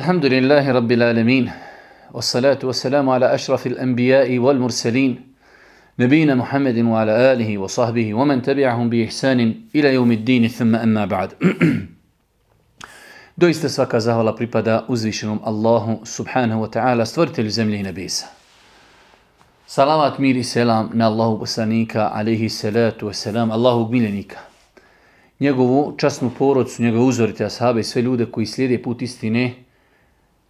الحمد لله رب العالمين والصلاة والسلام على أشرف الأنبياء والمرسلين نبينا محمد وعلى آله وصحبه ومن تبعهم بإحسان إلى يوم الدين ثم أما بعد دو استسواك زهولا بريبادا أزوشنهم الله سبحانه وتعالى استورت الزملي نبيس سلامات مير سلام نا الله بسانيك عليه السلاة والسلام الله بميلنيك njegovu časnu porodcu, njegove uzorite ashabe i sve ljude koji slijede put istine,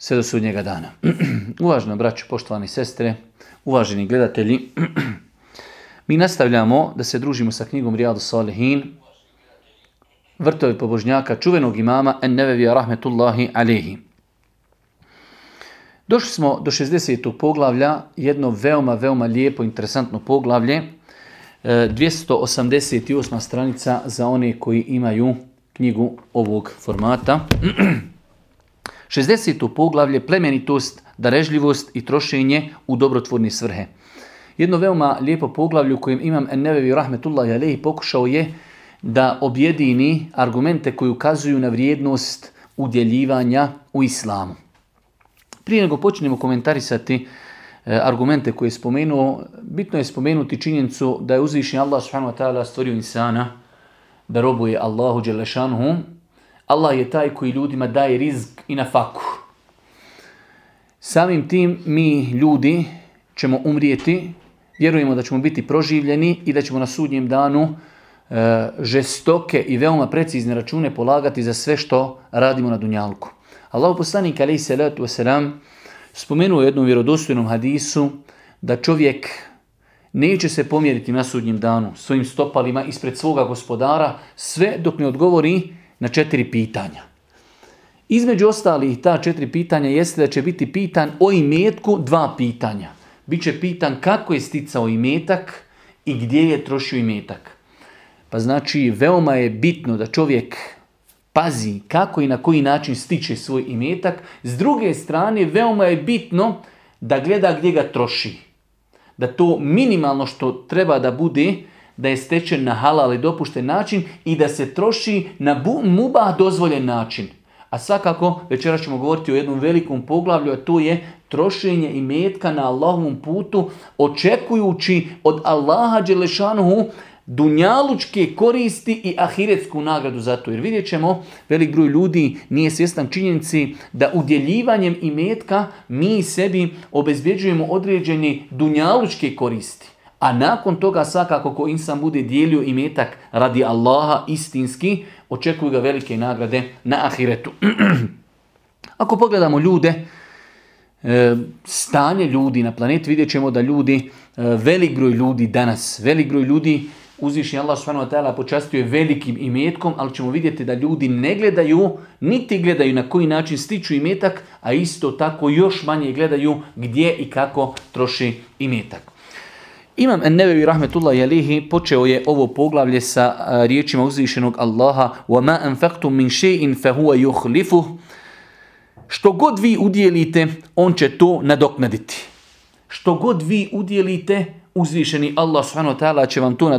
sve do sudnjega dana. Uvaženo braćo, poštovani sestre, uvaženi gledatelji, mi nastavljamo da se družimo sa knjigom Rijadu Salihin, vrtovi pobožnjaka, čuvenog imama Ennevevija rahmetullahi alihi. Došli smo do 60. poglavlja, jedno veoma, veoma lijepo, interesantno poglavlje, 288. stranica za one koji imaju knjigu ovog formata. 60. poglavlje, plemenitost, darežljivost i trošenje u dobrotvorne svrhe. Jedno veoma lijepo poglavlje u kojem imam Ennevevi rahmetullahi alihi pokušao je da objedini argumente koji ukazuju na vrijednost udjeljivanja u islamu. Prije nego počnemo komentarisati argumente koje je spomenuo, bitno je spomenuti činjenicu da je uzvišen Allah subhanahu wa ta'ala stvorio insana, da robuje Allahu Đelešanhu. Allah je taj koji ljudima daje rizk i na faku. Samim tim mi ljudi ćemo umrijeti, vjerujemo da ćemo biti proživljeni i da ćemo na sudnjem danu žestoke i veoma precizne račune polagati za sve što radimo na Dunjalku. Allah poslanik alaihi salatu wasalam spomenuo u jednom vjerodostojnom hadisu da čovjek neće se pomjeriti na sudnjem danu svojim stopalima ispred svoga gospodara sve dok ne odgovori na četiri pitanja. Između ostalih ta četiri pitanja jeste da će biti pitan o imetku dva pitanja. Biće pitan kako je sticao imetak i gdje je trošio imetak. Pa znači veoma je bitno da čovjek pazi kako i na koji način stiče svoj imetak. S druge strane veoma je bitno da gleda gdje ga troši. Da to minimalno što treba da bude da je stečen na halal i dopušten način i da se troši na mubah dozvoljen način. A svakako večeras ćemo govoriti o jednom velikom poglavlju, a to je trošenje imetka na Allahovom putu, očekujući od Allaha Đelešanuhu dunjalučke koristi i ahiretsku nagradu za to. Jer vidjet ćemo, velik broj ljudi nije svjestan činjenici da udjeljivanjem imetka mi sebi obezbjeđujemo određene dunjalučke koristi. A nakon toga svakako ko insan bude dijelio imetak radi Allaha istinski, očekuju ga velike nagrade na ahiretu. Ako pogledamo ljude, stanje ljudi na planeti, vidjet ćemo da ljudi, velik broj ljudi danas, velik broj ljudi uzvišnji Allah subhanahu počastio je velikim imetkom, ali ćemo vidjeti da ljudi ne gledaju, niti gledaju na koji način stiču imetak, a isto tako još manje gledaju gdje i kako troši imetak. Imam Ennevevi rahmetullahi alihi počeo je ovo poglavlje sa riječima uzvišenog Allaha وَمَا أَنْفَقْتُمْ مِنْ شَيْءٍ فَهُوَ يُخْلِفُهُ Što god vi udjelite, on će to nadoknaditi. Što god vi udjelite, uzvišeni Allah subhanahu wa ta'ala će vam to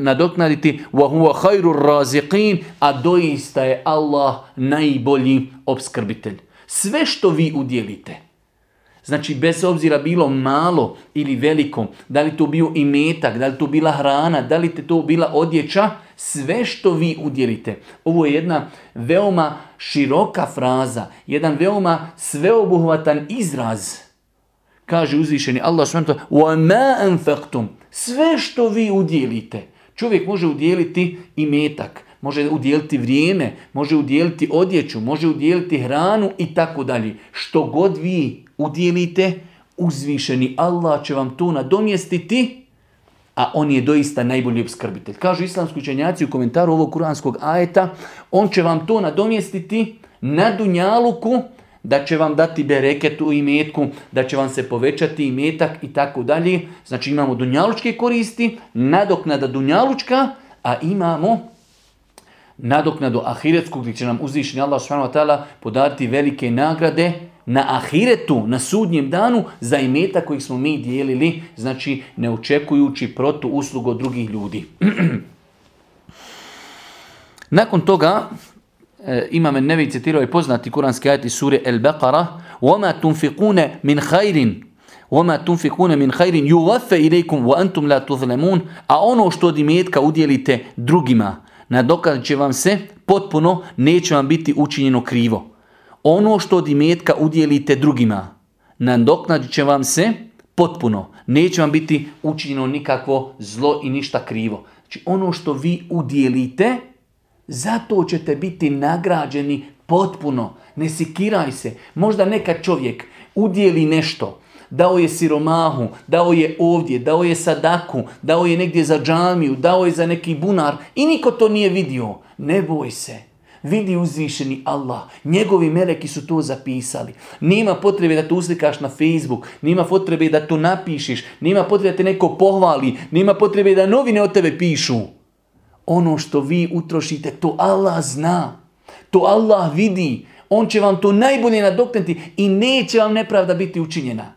nadoknaditi wa huwa khairur raziqin a doista je Allah najbolji obskrbitelj. Sve što vi udjelite, znači bez obzira bilo malo ili veliko, da li to bio imetak, da li to bila hrana, da li to bila odjeća, sve što vi udjelite. Ovo je jedna veoma široka fraza, jedan veoma sveobuhvatan izraz. Kaže uzvišeni Allah subhanahu sve što vi udjelite. Čovjek može udjeliti i metak može udjeliti vrijeme može udjeliti odjeću može udjeliti hranu i tako dalje. Što god vi udjelite uzvišeni Allah će vam to nadomjestiti a on je doista najbolji obskrbitelj. Kažu islamski učenjaci u komentaru ovog kuranskog ajeta, on će vam to nadomjestiti na dunjaluku, da će vam dati bereket u imetku, da će vam se povećati imetak i tako dalje. Znači imamo dunjalučke koristi, nadoknada dunjalučka, a imamo nadoknadu ahiretsku gdje će nam uzvišeni Allah subhanahu wa ta'ala podariti velike nagrade na ahiretu, na sudnjem danu za imetak kojih smo mi dijelili, znači ne očekujući protu uslugu od drugih ljudi. Nakon toga e, imam Nevi citirao je poznati kuranski ajet iz sure El Beqara وَمَا تُنْفِقُونَ مِنْ خَيْرٍ وَمَا تُنْفِقُونَ مِنْ خَيْرٍ يُوَفَّ إِلَيْكُمْ وَأَنْتُمْ لَا تُظْلَمُونَ A ono što od imetka udjelite drugima, nadokazat će vam se potpuno, neće vam biti učinjeno krivo. Ono što od imetka udjelite drugima, nadoknadit će vam se potpuno, neće vam biti učinjeno nikakvo zlo i ništa krivo. Znači ono što vi udjelite, zato ćete biti nagrađeni potpuno. Ne sikiraj se. Možda neka čovjek udjeli nešto, dao je siromahu, dao je ovdje, dao je sadaku, dao je negdje za džamiju, dao je za neki bunar i niko to nije vidio. Ne boj se. Vidi uzvišeni Allah. Njegovi meleki su to zapisali. Nima potrebe da to uslikaš na Facebook. Nima potrebe da to napišiš. Nima potrebe da te neko pohvali. Nima potrebe da novine o tebe pišu. Ono što vi utrošite, to Allah zna. To Allah vidi. On će vam to najbolje nadoknuti i neće vam nepravda biti učinjena.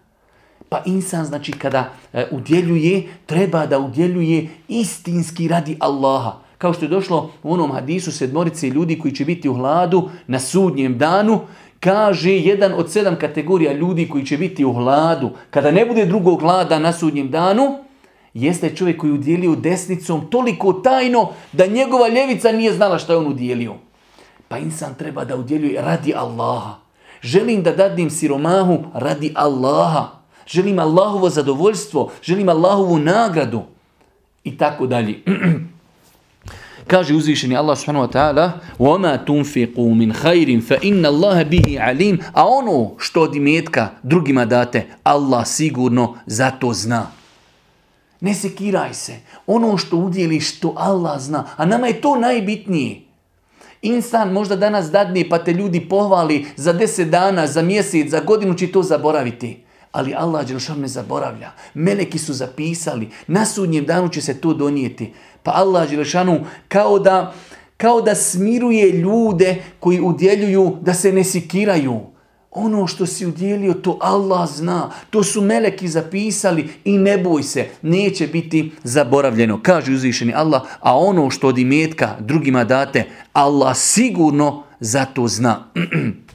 Pa insan, znači, kada e, udjeljuje, treba da udjeljuje istinski radi Allaha. Kao što je došlo u onom hadisu sedmorice ljudi koji će biti u hladu na sudnjem danu, kaže jedan od sedam kategorija ljudi koji će biti u hladu, kada ne bude drugog hlada na sudnjem danu, jeste čovjek koji udjelio desnicom toliko tajno da njegova ljevica nije znala što je on udjelio. Pa insan treba da udjeljuje radi Allaha. Želim da dadim siromahu radi Allaha. Želim Allahovo zadovoljstvo, želim Allahovu nagradu i tako dalje. Kaže uzvišeni Allah subhanahu wa ta'ala وَمَا تُنْفِقُوا مِنْ خَيْرٍ فَإِنَّ اللَّهَ بِهِ عَلِيمٌ A ono što od imetka drugima date, Allah sigurno za to zna. Ne sekiraj se. Ono što udjeliš, to Allah zna. A nama je to najbitnije. Insan možda danas dadne pa te ljudi pohvali za deset dana, za mjesec, za godinu će to zaboraviti. Ali Allah Đelšan ne zaboravlja. Meleki su zapisali. Na sudnjem danu će se to donijeti. Pa Allah Đelšanu kao da, kao da smiruje ljude koji udjeljuju da se ne sikiraju. Ono što si udjelio, to Allah zna. To su meleki zapisali i ne boj se, neće biti zaboravljeno. Kaže uzvišeni Allah, a ono što od imetka drugima date, Allah sigurno za to zna.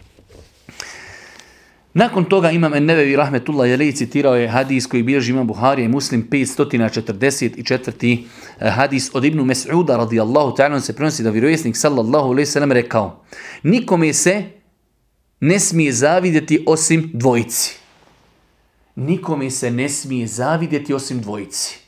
Nakon toga imam Ennevevi Rahmetullah Jelej citirao je hadis koji bilježi imam Buharija i Muslim 544. Eh, hadis od Ibnu Mes'uda radijallahu ta'ala se prenosi da vjerovjesnik sallallahu alaihi sallam rekao nikome se ne smije zavidjeti osim dvojici. Nikome se ne smije zavidjeti osim dvojici.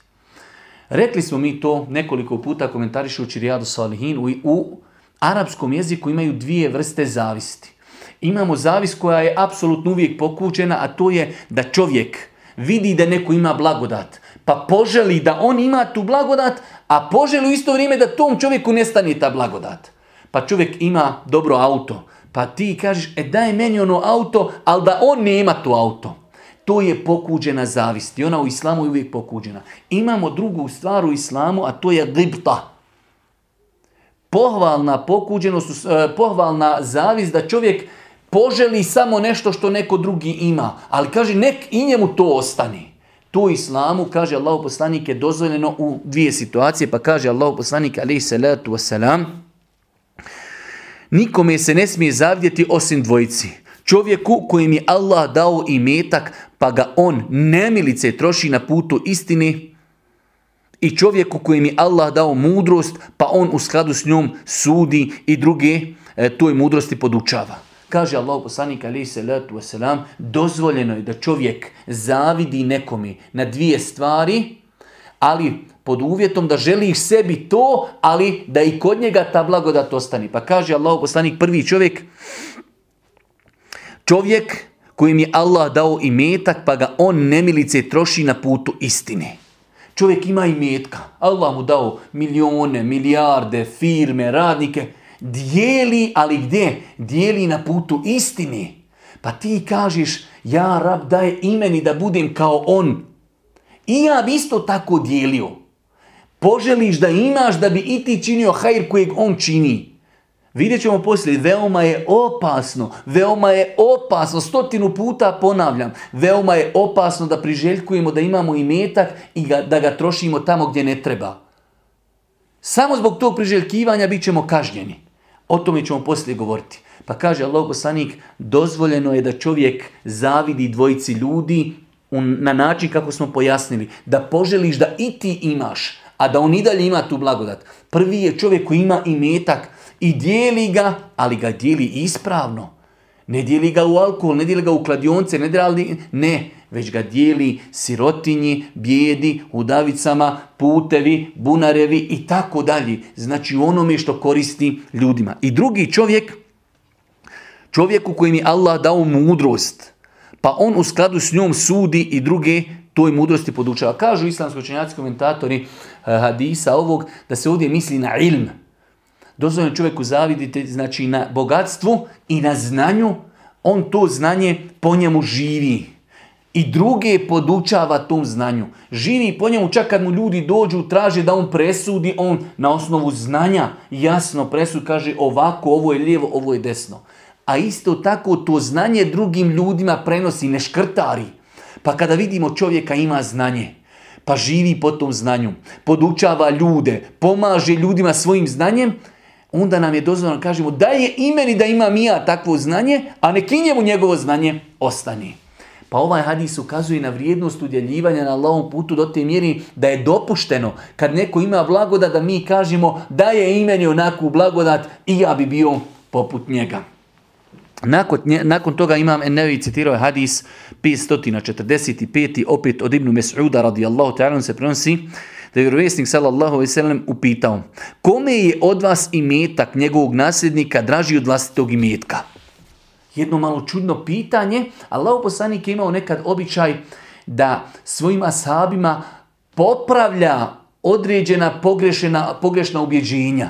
Rekli smo mi to nekoliko puta komentarišući Rijadu Salihin u, u arapskom jeziku imaju dvije vrste zavisti. Imamo zavis koja je apsolutno uvijek pokuđena, a to je da čovjek vidi da neko ima blagodat, pa poželi da on ima tu blagodat, a poželi u isto vrijeme da tom čovjeku nestane ta blagodat. Pa čovjek ima dobro auto, pa ti kažeš, e daj meni ono auto, ali da on nema tu auto. To je pokuđena zavist i ona u islamu je uvijek pokuđena. Imamo drugu stvar u islamu, a to je gibta. Pohvalna pokuđenost, eh, pohvalna zavist da čovjek poželi samo nešto što neko drugi ima, ali kaže nek i njemu to ostane. To islamu, kaže Allah poslanik, je dozvoljeno u dvije situacije, pa kaže Allah poslanik, alaih salatu wasalam, nikome se ne smije zavdjeti osim dvojici. Čovjeku kojem je Allah dao i metak, pa ga on nemilice troši na putu istini, i čovjeku kojem je Allah dao mudrost, pa on u skladu s njom sudi i druge e, toj mudrosti podučava. Kaže Allah poslanik ali se letu wasalam, dozvoljeno je da čovjek zavidi nekomi na dvije stvari, ali pod uvjetom da želi sebi to, ali da i kod njega ta blagodat ostane. Pa kaže Allah poslanik prvi čovjek, čovjek kojim je Allah dao i metak, pa ga on nemilice troši na putu istine. Čovjek ima i metka. Allah mu dao milijone, milijarde, firme, radnike dijeli, ali gdje? Dijeli na putu istini. Pa ti kažeš, ja rab daje imeni da budem kao on. I ja bi isto tako dijelio. Poželiš da imaš da bi i ti činio hajr kojeg on čini. Vidjet ćemo poslije, veoma je opasno, veoma je opasno, stotinu puta ponavljam, veoma je opasno da priželjkujemo da imamo i metak i da ga trošimo tamo gdje ne treba. Samo zbog tog priželjkivanja bit ćemo kažnjeni. O tome ćemo poslije govoriti. Pa kaže Allah poslanik, dozvoljeno je da čovjek zavidi dvojici ljudi na način kako smo pojasnili. Da poželiš da i ti imaš, a da on i dalje ima tu blagodat. Prvi je čovjek koji ima imetak i dijeli ga, ali ga dijeli ispravno. Ne dijeli ga u alkohol, ne dijeli ga u kladionce, ne dijeli, ne, već ga dijeli sirotinji, bijedi, udavicama, putevi, bunarevi i tako dalje. Znači onome što koristi ljudima. I drugi čovjek, čovjeku kojem je Allah dao mudrost, pa on u skladu s njom sudi i druge toj mudrosti podučava. Kažu islamsko učenjaci komentatori eh, hadisa ovog da se ovdje misli na ilm. Dozvoljeno čovjeku zavidite znači na bogatstvu i na znanju, on to znanje po njemu živi. I druge podučava tom znanju. Živi po njemu čak kad mu ljudi dođu, traže da on presudi, on na osnovu znanja jasno presudi, kaže ovako, ovo je lijevo, ovo je desno. A isto tako to znanje drugim ljudima prenosi, ne škrtari. Pa kada vidimo čovjeka ima znanje, pa živi po tom znanju, podučava ljude, pomaže ljudima svojim znanjem, onda nam je dozvoljeno kažemo da je imeni da imam i ja takvo znanje, a neki njemu njegovo znanje ostane. Pa ovaj hadis ukazuje na vrijednost udjeljivanja na Allahom putu do te mjeri da je dopušteno kad neko ima blagodat da mi kažemo da je imeni onakvu blagodat i ja bi bio poput njega. Nakon, nakon toga imam Ennevi citirao hadis 545. opet od Ibnu Mes'uda radijallahu ta'ala se prenosi da je vjerovjesnik sallallahu alaihi sallam upitao kome je od vas imetak njegovog nasljednika draži od vlastitog imetka? Jedno malo čudno pitanje, Allah poslanik je imao nekad običaj da svojim ashabima popravlja određena pogrešena, pogrešna ubjeđenja.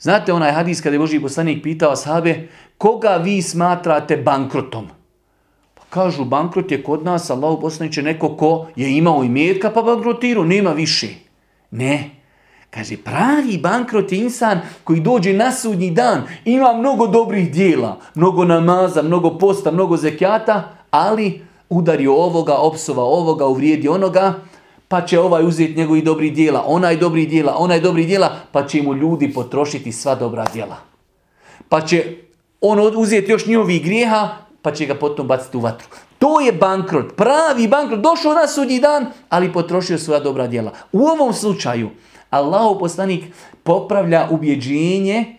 Znate onaj hadis kada je Boži poslanik pitao ashabe koga vi smatrate bankrotom? Kažu, bankrot je kod nas, Allah poslaniće neko ko je imao imetka pa bankrotirao, nema više. Ne. Kaže, pravi bankrot je insan koji dođe na sudnji dan, ima mnogo dobrih dijela, mnogo namaza, mnogo posta, mnogo zekijata, ali udario ovoga, opsova ovoga, uvrijedi onoga, pa će ovaj uzeti njegovi dobri dijela, onaj dobri dijela, onaj dobri dijela, pa će mu ljudi potrošiti sva dobra dijela. Pa će on uzeti još njihovih grijeha, pa će ga potom baciti u vatru. To je bankrot, pravi bankrot. Došao na sudnji dan, ali potrošio svoja dobra djela. U ovom slučaju, Allahu poslanik popravlja ubjeđenje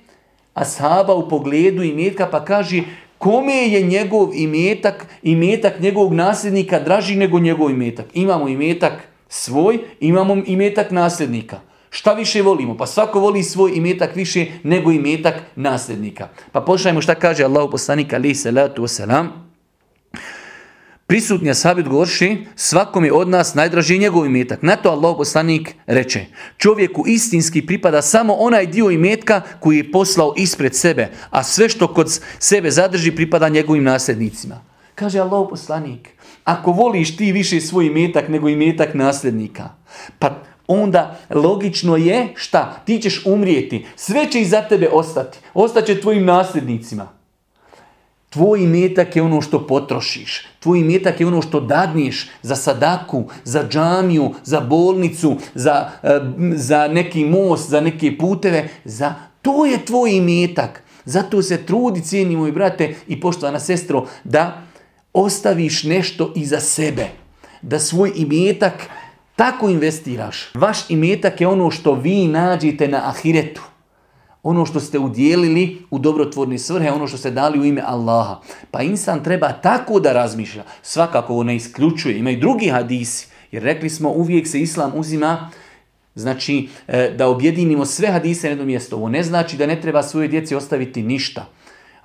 ashaba u pogledu imetka, pa kaže kome je njegov imetak, imetak njegovog nasljednika draži nego njegov imetak. Imamo imetak svoj, imamo imetak nasljednika. Šta više volimo? Pa svako voli svoj imetak više nego imetak nasljednika. Pa pošajmo šta kaže Allah poslanik ali salatu wasalam. Prisutnja sabi odgovorši, svakom je od nas najdraži njegov imetak. Na to Allah poslanik reče, čovjeku istinski pripada samo onaj dio imetka koji je poslao ispred sebe, a sve što kod sebe zadrži pripada njegovim nasljednicima. Kaže Allah poslanik, ako voliš ti više svoj imetak nego imetak nasljednika, pa onda logično je šta? Ti ćeš umrijeti. Sve će iza tebe ostati. Ostaće tvojim nasljednicima. Tvoj imetak je ono što potrošiš. Tvoj imetak je ono što dadniš za sadaku, za džamiju, za bolnicu, za, eh, za neki most, za neke puteve. Za... To je tvoj imetak. Zato se trudi, cijeni moj brate i poštovana sestro, da ostaviš nešto iza sebe. Da svoj imetak tako investiraš. Vaš imetak je ono što vi nađete na ahiretu. Ono što ste udjelili u dobrotvorni svrhe, ono što ste dali u ime Allaha. Pa insan treba tako da razmišlja. Svakako ne isključuje. Ima i drugi hadisi. Jer rekli smo uvijek se islam uzima Znači, e, da objedinimo sve hadise na jedno mjesto. Ovo ne znači da ne treba svojoj djeci ostaviti ništa.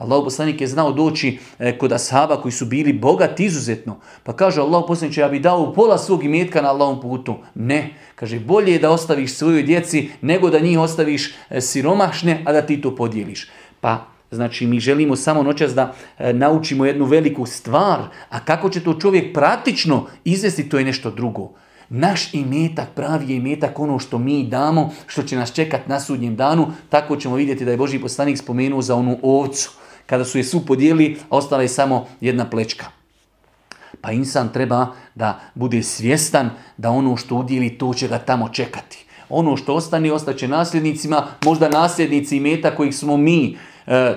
Allah poslanik je znao doći e, kod ashaba koji su bili bogati izuzetno. Pa kaže Allah poslanik, ja bi dao pola svog imetka na Allahom putu. Ne. Kaže, bolje je da ostaviš svojoj djeci nego da njih ostaviš e, siromašne, a da ti to podijeliš. Pa Znači, mi želimo samo noćas da e, naučimo jednu veliku stvar, a kako će to čovjek praktično izvesti, to je nešto drugo. Naš imetak, pravi je imetak ono što mi damo, što će nas čekati na sudnjem danu, tako ćemo vidjeti da je Boži poslanik spomenuo za onu ovcu kada su je su podijeli, a ostala je samo jedna plečka. Pa insan treba da bude svjestan da ono što udjeli, to će ga tamo čekati. ono što ostane, ostaće nasljednicima, možda nasljednici imeta kojih smo mi e,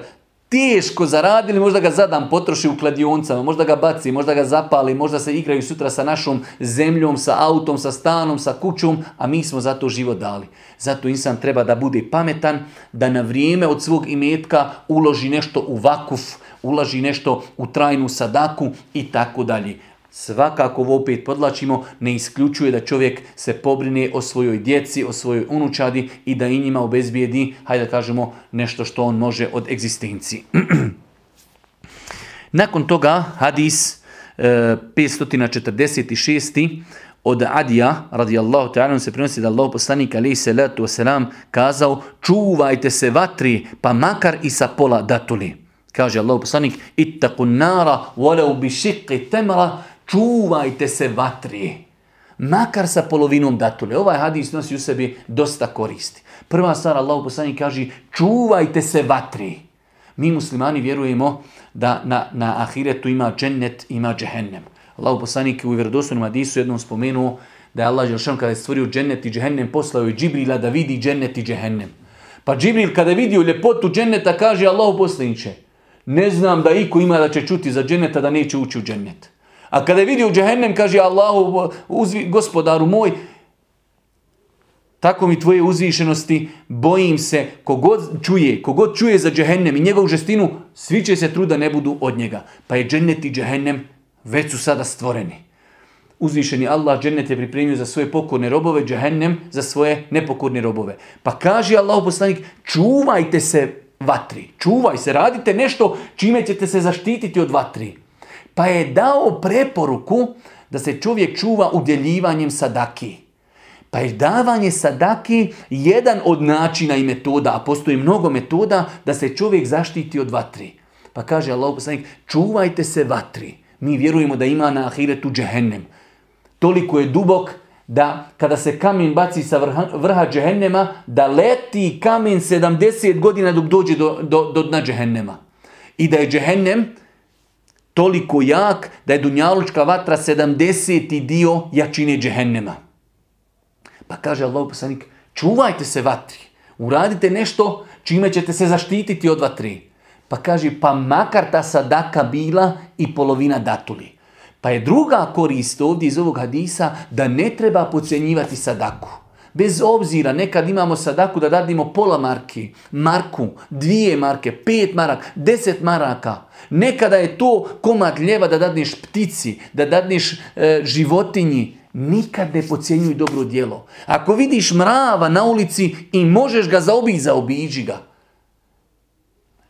teško zaradili, možda ga zadam potroši u kladioncama, možda ga baci, možda ga zapali, možda se igraju sutra sa našom zemljom, sa autom, sa stanom, sa kućom, a mi smo zato život dali. Zato insan treba da bude pametan, da na vrijeme od svog imetka uloži nešto u vakuf, ulaži nešto u trajnu sadaku i tako dalje. Svakako ovo opet podlačimo, ne isključuje da čovjek se pobrine o svojoj djeci, o svojoj unučadi i da i njima obezbijedi, hajde da kažemo, nešto što on može od egzistencije. Nakon toga, hadis 546. E, od Adija, radijallahu ta'ala, se prenosi da Allah poslanik alaihi salatu wasalam kazao čuvajte se vatri, pa makar i sa pola datuli. Kaže Allah poslanik, ittaqun nara, walau bi šiqi temra, čuvajte se vatri. Makar sa polovinom datule. Ovaj hadis nosi u sebi dosta koristi. Prva stvar, Allah poslanik kaže, čuvajte se vatri. Mi muslimani vjerujemo da na, na ahiretu ima džennet, ima džehennem. Allah poslanik u vjerodostojnom hadisu jednom spomenuo da je Allah Želšan kada je stvorio džennet i džehennem poslao je Džibrila da vidi džennet i džehennem. Pa Džibril kada je vidio ljepotu dženneta kaže Allah poslaniče, ne znam da iko ima da će čuti za dženneta da neće ući u džennet. A kada je vidio džehennem, kaže Allahu, uzvi, gospodaru moj, tako mi tvoje uzvišenosti, bojim se, kogod čuje, kogod čuje za džehennem i njegovu žestinu, svi će se truda ne budu od njega. Pa je džennet i džehennem već su sada stvoreni. Uzvišeni Allah džennet je pripremio za svoje pokorne robove, džehennem za svoje nepokorne robove. Pa kaže Allah poslanik, čuvajte se vatri, čuvaj se, radite nešto čime ćete se zaštititi od vatri. Pa je dao preporuku da se čovjek čuva udjeljivanjem sadaki. Pa je davanje sadaki jedan od načina i metoda, a postoji mnogo metoda da se čovjek zaštiti od vatri. Pa kaže Allah poslanik, čuvajte se vatri. Mi vjerujemo da ima na ahiretu džehennem. Toliko je dubok da kada se kamen baci sa vrha, vrha džehennema, da leti kamen 70 godina dok dođe do, do, do dna džehennema. I da je džehennem toliko jak da je dunjalučka vatra 70. dio jačine džehennema. Pa kaže Allah poslanik, čuvajte se vatri, uradite nešto čime ćete se zaštititi od vatri. Pa kaže, pa makar ta sadaka bila i polovina datuli. Pa je druga korist ovdje iz ovog hadisa da ne treba pocijenjivati sadaku. Bez obzira, nekad imamo sadaku da dadimo pola marki, marku, dvije marke, pet marak, deset maraka. Nekada je to komad ljeva da dadneš ptici, da dadneš e, životinji. Nikad ne pocijenjuj dobro djelo. Ako vidiš mrava na ulici i možeš ga zaobići, zaobiđi ga.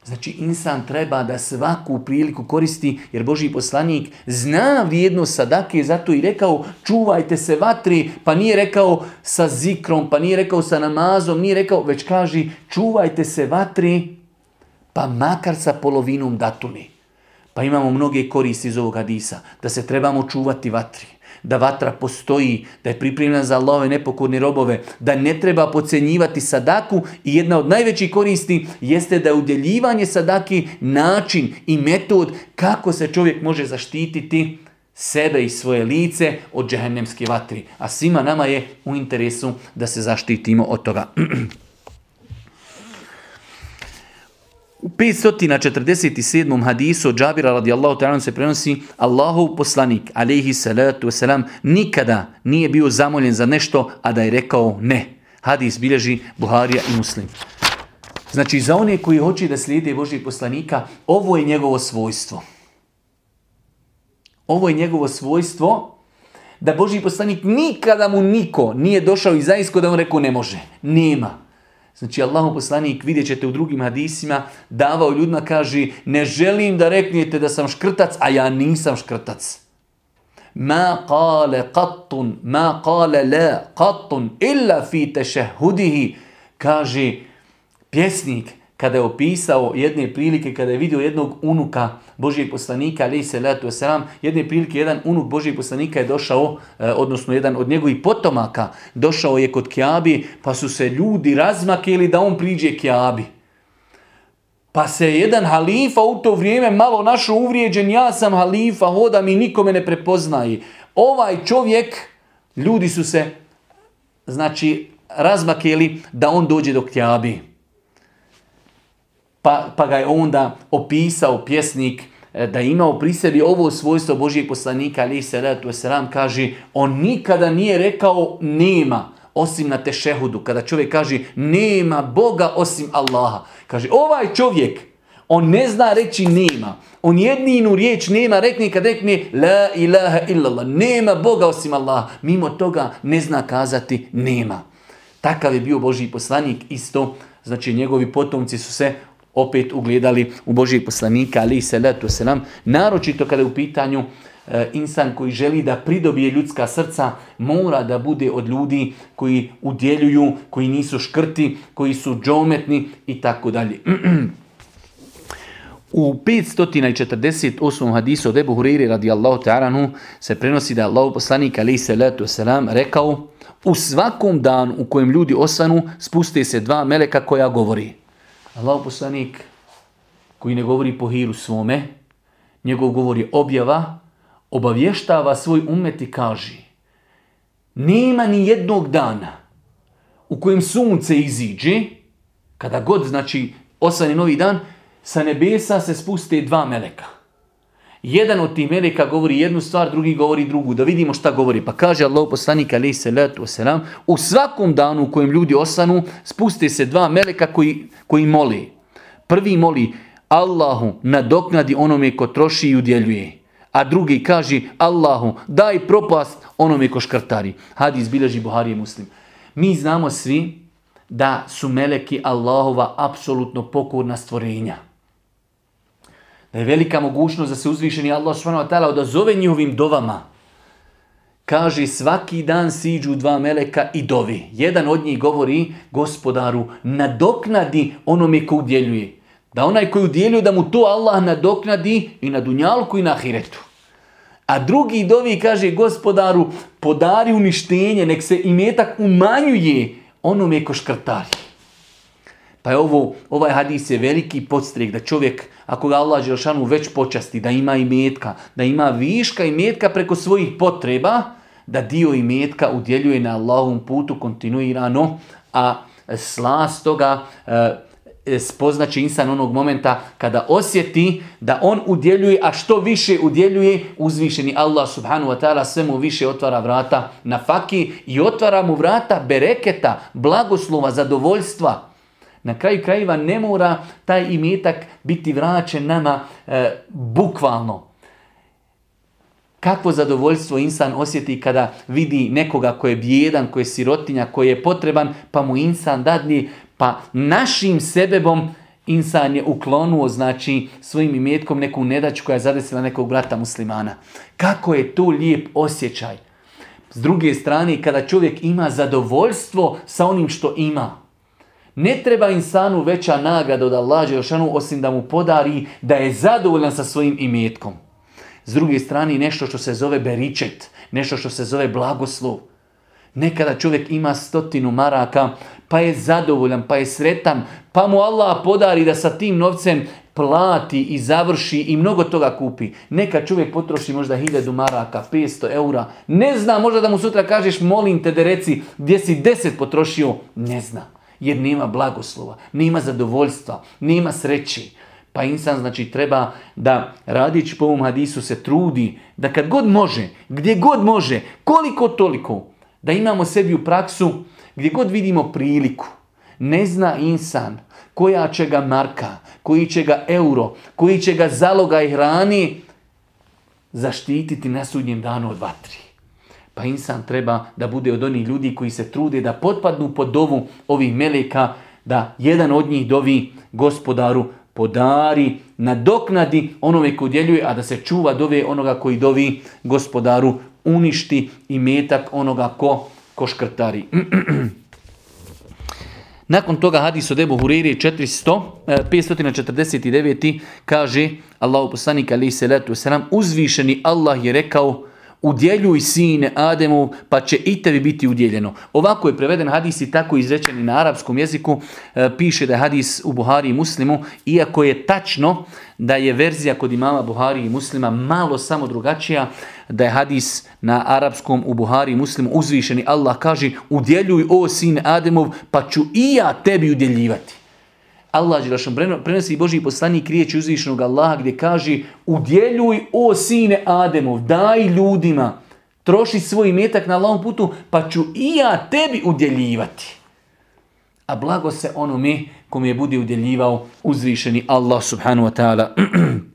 Znači, insan treba da svaku priliku koristi, jer Boži poslanik zna vrijednost sadake, zato i rekao čuvajte se vatri, pa nije rekao sa zikrom, pa nije rekao sa namazom, nije rekao, već kaže čuvajte se vatri, pa makar sa polovinom datuli. Pa imamo mnoge koristi iz ovog hadisa, da se trebamo čuvati vatri da vatra postoji, da je pripremljena za Allahove nepokorne robove, da ne treba pocenjivati sadaku i jedna od najvećih koristi jeste da je udjeljivanje sadaki način i metod kako se čovjek može zaštititi sebe i svoje lice od džehennemske vatri. A svima nama je u interesu da se zaštitimo od toga. U 547. hadisu od Džabira radijallahu ta'ala se prenosi Allahov poslanik, alaihi salatu wasalam, nikada nije bio zamoljen za nešto, a da je rekao ne. Hadis bilježi Buharija i Muslim. Znači, za one koji hoće da slijede Božih poslanika, ovo je njegovo svojstvo. Ovo je njegovo svojstvo da Božji poslanik nikada mu niko nije došao i zaisko da on rekao ne može. Nema. Znači, Allahu poslanik, vidjet ćete u drugim hadisima, davao ljudima, kaže, ne želim da reknete da sam škrtac, a ja nisam škrtac. Ma kale qattun, ma kale la qattun, illa fi tešehudihi, kaže pjesnik, kada je opisao jedne prilike, kada je vidio jednog unuka Božijeg poslanika, ali se letu selam, jedne prilike jedan unuk Božijeg poslanika je došao, eh, odnosno jedan od njegovih potomaka, došao je kod Kjabi, pa su se ljudi razmakili da on priđe Kjabi. Pa se jedan halifa u to vrijeme malo našo uvrijeđen, ja sam halifa, hodam i nikome ne prepoznaje. Ovaj čovjek, ljudi su se, znači, razmakeli da on dođe do ktjabi. Pa, pa ga je onda opisao pjesnik e, da je imao pri sebi ovo svojstvo Božijeg poslanika, ali se ratu selam kaže, on nikada nije rekao nema, osim na tešehudu. Kada čovjek kaže nema Boga osim Allaha. Kaže, ovaj čovjek, on ne zna reći nema. On jedninu riječ nema, rekne kad rekne la ilaha illallah, nema Boga osim Allaha. Mimo toga ne zna kazati nema. Takav je bio Božji poslanik isto, znači njegovi potomci su se opet ugledali u Božijeg poslanika, ali se letu se nam, naročito kada je u pitanju e, insan koji želi da pridobije ljudska srca, mora da bude od ljudi koji udjeljuju, koji nisu škrti, koji su džometni i tako dalje. U 548. hadisu od Ebu Huriri radijallahu ta'aranu se prenosi da je Allah poslanik ali se letu selam rekao u svakom danu u kojem ljudi osvanu spuste se dva meleka koja govori. Allah poslanik koji ne govori po hiru svome, njegov govor je objava, obavještava svoj umet i kaže nema ni jednog dana u kojem sunce iziđe, kada god znači osvani novi dan, sa nebesa se spuste dva meleka. Jedan od tih meleka govori jednu stvar, drugi govori drugu. Da vidimo šta govori. Pa kaže Allah poslanik alaih salatu wasalam, u svakom danu u kojem ljudi osanu, spuste se dva meleka koji, koji moli. Prvi moli Allahu nadoknadi onome ko troši i udjeljuje. A drugi kaže Allahu daj propast onome ko škrtari. Hadis bilježi Buhari i Muslim. Mi znamo svi da su meleki Allahova apsolutno pokorna stvorenja da je velika mogućnost da se uzvišeni Allah subhanahu wa odazove njihovim dovama. Kaže svaki dan siđu dva meleka i dovi. Jedan od njih govori gospodaru nadoknadi onome ko udjeljuje. Da onaj koji udjeljuje da mu to Allah nadoknadi i na dunjalku i na ahiretu. A drugi dovi kaže gospodaru podari uništenje, nek se imetak umanjuje onome ko škrtari. Pa je ovo, ovaj hadis je veliki podstrijek da čovjek, ako ga Allah Đelšanu već počasti, da ima i metka, da ima viška i metka preko svojih potreba, da dio i metka udjeljuje na Allahovom putu kontinuirano, a slast toga e, spoznaće insan onog momenta kada osjeti da on udjeljuje, a što više udjeljuje, uzvišeni Allah subhanu wa ta'ala sve mu više otvara vrata na faki i otvara mu vrata bereketa, blagoslova, zadovoljstva. Na kraju krajeva ne mora taj imetak biti vraćen nama e, bukvalno. Kakvo zadovoljstvo insan osjeti kada vidi nekoga koji je bijedan, koji je sirotinja, koji je potreban, pa mu insan dadni, pa našim sebebom insan je uklonuo, znači, svojim imetkom neku nedaću koja je zadesila nekog brata muslimana. Kako je to lijep osjećaj. S druge strane, kada čovjek ima zadovoljstvo sa onim što ima, ne treba insanu veća nagrada od Allah Đelšanu osim da mu podari da je zadovoljan sa svojim imetkom. S druge strane nešto što se zove beričet, nešto što se zove blagoslov. Nekada čovjek ima stotinu maraka, pa je zadovoljan, pa je sretan, pa mu Allah podari da sa tim novcem plati i završi i mnogo toga kupi. Neka čovjek potroši možda hiljadu maraka, 500 eura. Ne zna, možda da mu sutra kažeš molim te da reci gdje si deset potrošio. Ne zna jer nema blagoslova, nema zadovoljstva, nema sreći. Pa insan znači treba da radići po ovom hadisu se trudi da kad god može, gdje god može, koliko toliko, da imamo sebi u praksu gdje god vidimo priliku. Ne zna insan koja će ga marka, koji će ga euro, koji će ga zaloga i hrani zaštititi na sudnjem danu od vatri. Pa insan treba da bude od onih ljudi koji se trude da potpadnu pod dovu ovih meleka, da jedan od njih dovi gospodaru podari, nadoknadi onome koji udjeljuje, a da se čuva dove onoga koji dovi gospodaru uništi i metak onoga ko, ko škrtari. Nakon toga hadis od Ebu Huriri 400, 549. kaže Allahu poslanik ali se letu uzvišeni Allah je rekao udjeljuj sine Ademov, pa će i tebi biti udjeljeno. Ovako je preveden hadis i tako izrečeni na arapskom jeziku. E, piše da je hadis u Buhari i Muslimu, iako je tačno da je verzija kod imama Buhari i Muslima malo samo drugačija, da je hadis na arapskom u Buhari i Muslimu uzvišeni. Allah kaže, udjeljuj o sine Ademov, pa ću i ja tebi udjeljivati. Allah prenosi Boži poslanik riječ uzvišenog Allaha gdje kaže udjeljuj o sine Ademov, daj ljudima, troši svoj metak na Allahom putu, pa ću i ja tebi udjeljivati. A blago se onome kom je budi udjeljivao uzvišeni Allah subhanahu wa ta'ala.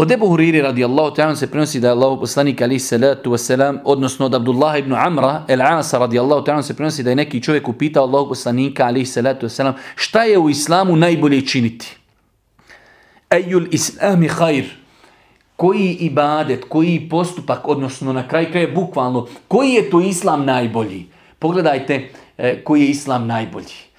Od Ebu Huriri radijallahu ta'ala se prenosi da je Allah poslanik ali salatu wasalam, odnosno od Abdullah ibn Amra el Asa radijallahu ta'ala se prenosi da je neki čovjek upitao Allah poslanika ali salatu wasalam šta je u islamu najbolje činiti? Ejul islami khair. Koji ibadet, koji postupak, odnosno na kraj kraja bukvalno, koji je to islam najbolji? Pogledajte e, koji je islam najbolji.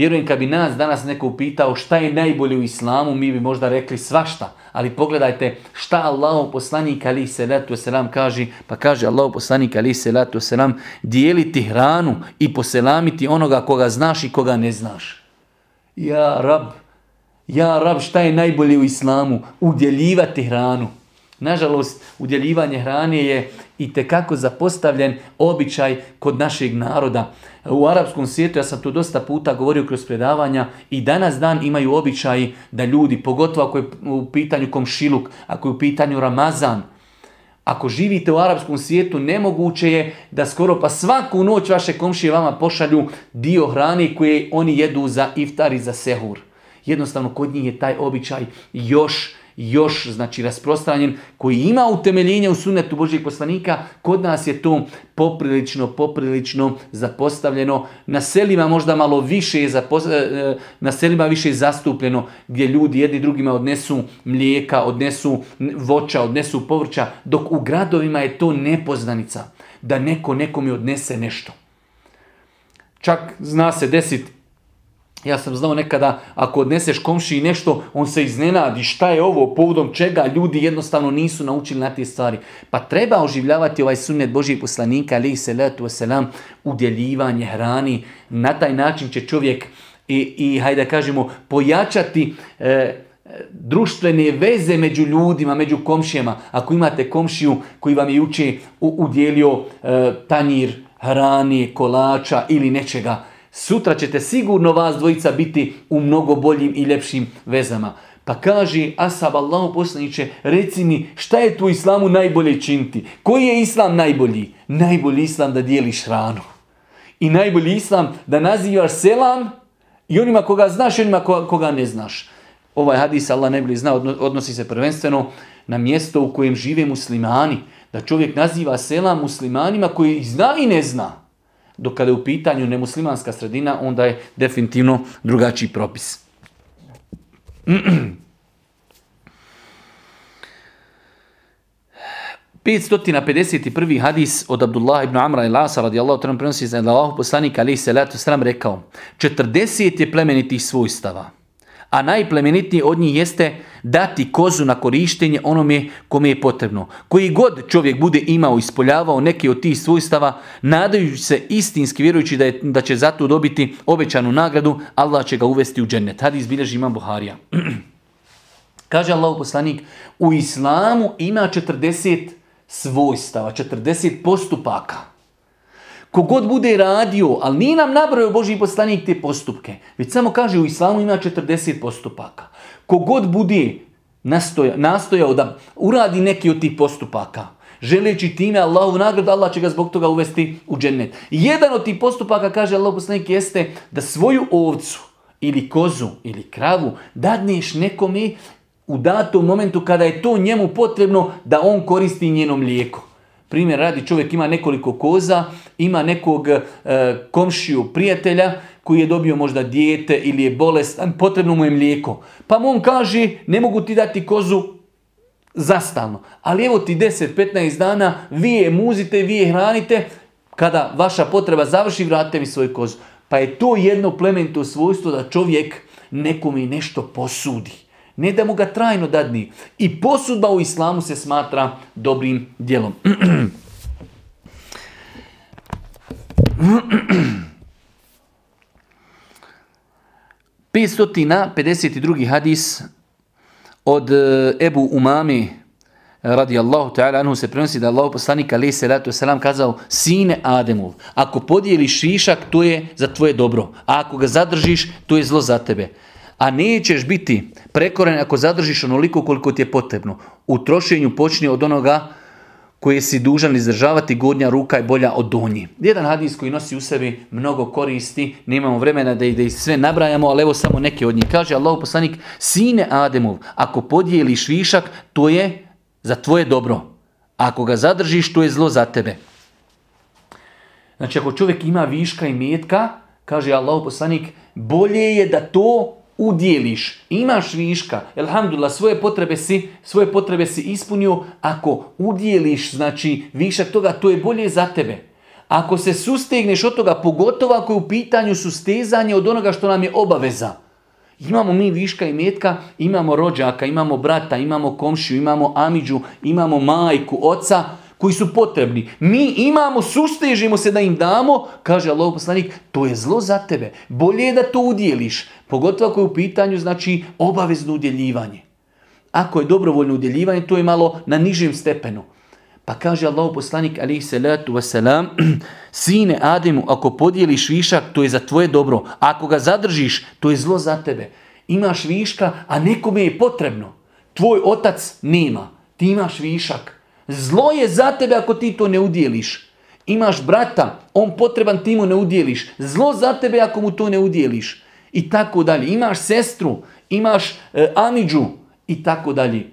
Vjerujem kad bi nas danas neko upitao šta je najbolje u islamu, mi bi možda rekli svašta. Ali pogledajte šta Allah poslanik ali se selam kaže, pa kaže Allah poslanik ali se selam dijeliti hranu i poselamiti onoga koga znaš i koga ne znaš. Ja rab, ja rab šta je najbolje u islamu? Udjeljivati hranu. Nažalost, udjeljivanje hrane je i tekako zapostavljen običaj kod našeg naroda. U arapskom svijetu, ja sam to dosta puta govorio kroz predavanja, i danas dan imaju običaj da ljudi, pogotovo ako je u pitanju komšiluk, ako je u pitanju Ramazan, ako živite u arapskom svijetu, nemoguće je da skoro pa svaku noć vaše komšije vama pošalju dio hrane koje oni jedu za iftar i za sehur. Jednostavno, kod njih je taj običaj još još znači rasprostranjen, koji ima utemeljenje u sunetu Božih poslanika, kod nas je to poprilično, poprilično zapostavljeno. Na selima možda malo više je e, e, na selima više zastupljeno, gdje ljudi jedni drugima odnesu mlijeka, odnesu voća, odnesu povrća, dok u gradovima je to nepoznanica, da neko nekome odnese nešto. Čak zna se desiti ja sam znao nekada, ako odneseš komši nešto, on se iznenadi šta je ovo, povodom čega ljudi jednostavno nisu naučili na te stvari. Pa treba oživljavati ovaj sunnet Božih poslanika, ali se letu wasalam, udjeljivanje hrani. Na taj način će čovjek i, i hajde da kažemo, pojačati e, društvene veze među ljudima, među komšijama. Ako imate komšiju koji vam je juče udjelio e, tanjir hrani, kolača ili nečega, Sutra ćete sigurno vas dvojica biti u mnogo boljim i ljepšim vezama. Pa kaže Asab Allahu poslaniće, reci mi šta je tu islamu najbolje činiti? Koji je islam najbolji? Najbolji islam da dijeliš hranu. I najbolji islam da nazivaš selam i onima koga znaš i onima koga ne znaš. Ovaj hadis Allah ne zna, odnosi se prvenstveno na mjesto u kojem žive muslimani. Da čovjek naziva selam muslimanima koji zna i ne zna. Dok kada je u pitanju nemuslimanska sredina, onda je definitivno drugačiji propis. 551. hadis od Abdullah ibn Amra i Lasa radijallahu ta'ala prenosi da je Allah poslanik se letu sram rekao 40 je plemenitih svojstava a najplemenitniji od njih jeste dati kozu na korištenje onome kome je potrebno. Koji god čovjek bude imao, ispoljavao neke od tih svojstava, nadajući se istinski, vjerujući da, je, da će zato dobiti obećanu nagradu, Allah će ga uvesti u džennet. Hadis bilježi imam Buharija. Kaže Allah poslanik, u islamu ima 40 svojstava, 40 postupaka. Kogod bude radio, ali nije nam nabrojao Boži poslanik te postupke, već samo kaže u islamu ima 40 postupaka. Kogod bude nastoja, nastojao da uradi neki od tih postupaka, želeći time Allahu nagradu, Allah će ga zbog toga uvesti u džennet. Jedan od tih postupaka, kaže Allah poslanik, jeste da svoju ovcu ili kozu ili kravu dadneš nekome u datom momentu kada je to njemu potrebno da on koristi njeno mlijeko. Primjer radi, čovjek ima nekoliko koza, ima nekog e, komšiju prijatelja koji je dobio možda dijete ili je bolestan, potrebno mu je mlijeko. Pa mu on kaže, ne mogu ti dati kozu zastalno, ali evo ti 10-15 dana, vi je muzite, vi je hranite, kada vaša potreba završi, vratite mi svoju kozu. Pa je to jedno plemento svojstvo da čovjek nekome nešto posudi Ne da mu ga trajno dadni. I posudba u islamu se smatra dobrim djelom. 552. hadis od e, Ebu Umami radijallahu ta'ala anhu se prenosi da Allah poslanik alaih salatu wasalam kazao sine Ademov, ako podijeliš višak to je za tvoje dobro, a ako ga zadržiš to je zlo za tebe. A nećeš biti prekoren ako zadržiš onoliko koliko ti je potrebno. U trošenju počni od onoga koje si dužan izdržavati, gornja ruka je bolja od donji. Jedan hadis koji nosi u sebi mnogo koristi, nemamo vremena da ih sve nabrajamo, ali evo samo neke od njih. Kaže Allah poslanik, sine Ademov, ako podijeliš višak, to je za tvoje dobro. Ako ga zadržiš, to je zlo za tebe. Znači, ako čovjek ima viška i metka, kaže Allah poslanik, bolje je da to udjeliš, imaš viška, elhamdulillah, svoje potrebe si, svoje potrebe si ispunio, ako udjeliš, znači, višak toga, to je bolje za tebe. Ako se sustegneš od toga, pogotovo ako je u pitanju sustezanje od onoga što nam je obaveza. Imamo mi viška i metka, imamo rođaka, imamo brata, imamo komšiju, imamo amiđu, imamo majku, oca, koji su potrebni. Mi imamo, sustežimo se da im damo, kaže Allah poslanik, to je zlo za tebe. Bolje je da to udjeliš. Pogotovo ako je u pitanju, znači, obavezno udjeljivanje. Ako je dobrovoljno udjeljivanje, to je malo na nižem stepenu. Pa kaže Allah poslanik, alihi salatu wasalam, sine Ademu, ako podijeliš višak, to je za tvoje dobro. ako ga zadržiš, to je zlo za tebe. Imaš viška, a nekome je potrebno. Tvoj otac nema. Ti imaš višak. Zlo je za tebe ako ti to ne udjeliš. Imaš brata, on potreban ti mu ne udjeliš. Zlo za tebe ako mu to ne udjeliš. I tako dalje. Imaš sestru, imaš e, amiđu i tako dalje.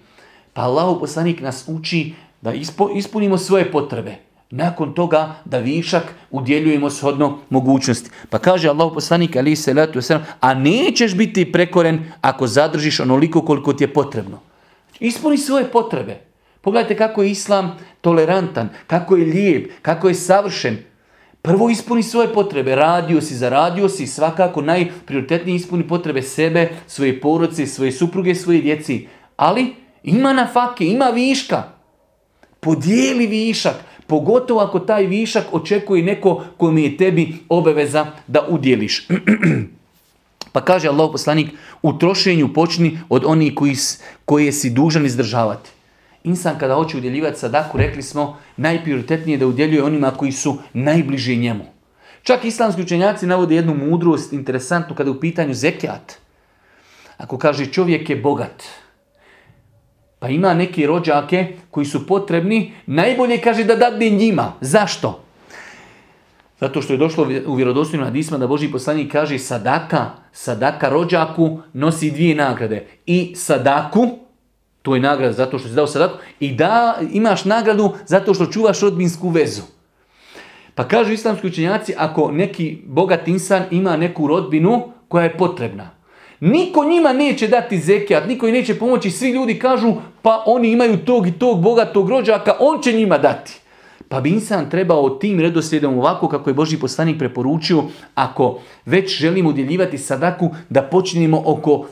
Pa Allah poslanik nas uči da ispunimo svoje potrebe. Nakon toga da višak udjeljujemo shodno mogućnosti. Pa kaže Allah poslanik ali se letu a nećeš biti prekoren ako zadržiš onoliko koliko ti je potrebno. Ispuni svoje potrebe. Pogledajte kako je Islam tolerantan, kako je lijep, kako je savršen. Prvo ispuni svoje potrebe, radio si, zaradio si, svakako najprioritetnije ispuni potrebe sebe, svoje porodice, svoje supruge, svoje djeci. Ali ima na fake, ima viška. Podijeli višak, pogotovo ako taj višak očekuje neko mi je tebi obaveza da udjeliš. pa kaže Allah poslanik, u trošenju počni od onih koji, koje si dužan izdržavati. Insan kada hoće udjeljivati sadaku, rekli smo, najprioritetnije da udjeljuje onima koji su najbliži njemu. Čak islamski učenjaci navode jednu mudrost interesantnu kada je u pitanju zekijat. Ako kaže čovjek je bogat, pa ima neke rođake koji su potrebni, najbolje kaže da dadne njima. Zašto? Zato što je došlo u vjerodostojnim hadisma da Boži poslanik kaže sadaka, sadaka rođaku nosi dvije nagrade. I sadaku, to je nagrada zato što si dao sadaku, i da imaš nagradu zato što čuvaš rodbinsku vezu. Pa kažu islamski učenjaci, ako neki bogat insan ima neku rodbinu koja je potrebna, Niko njima neće dati zekijat, niko im neće pomoći. Svi ljudi kažu pa oni imaju tog i tog bogatog rođaka, on će njima dati. Pa bi insan trebao tim redoslijedom ovako kako je Boži poslanik preporučio, ako već želimo udjeljivati sadaku, da počnemo oko,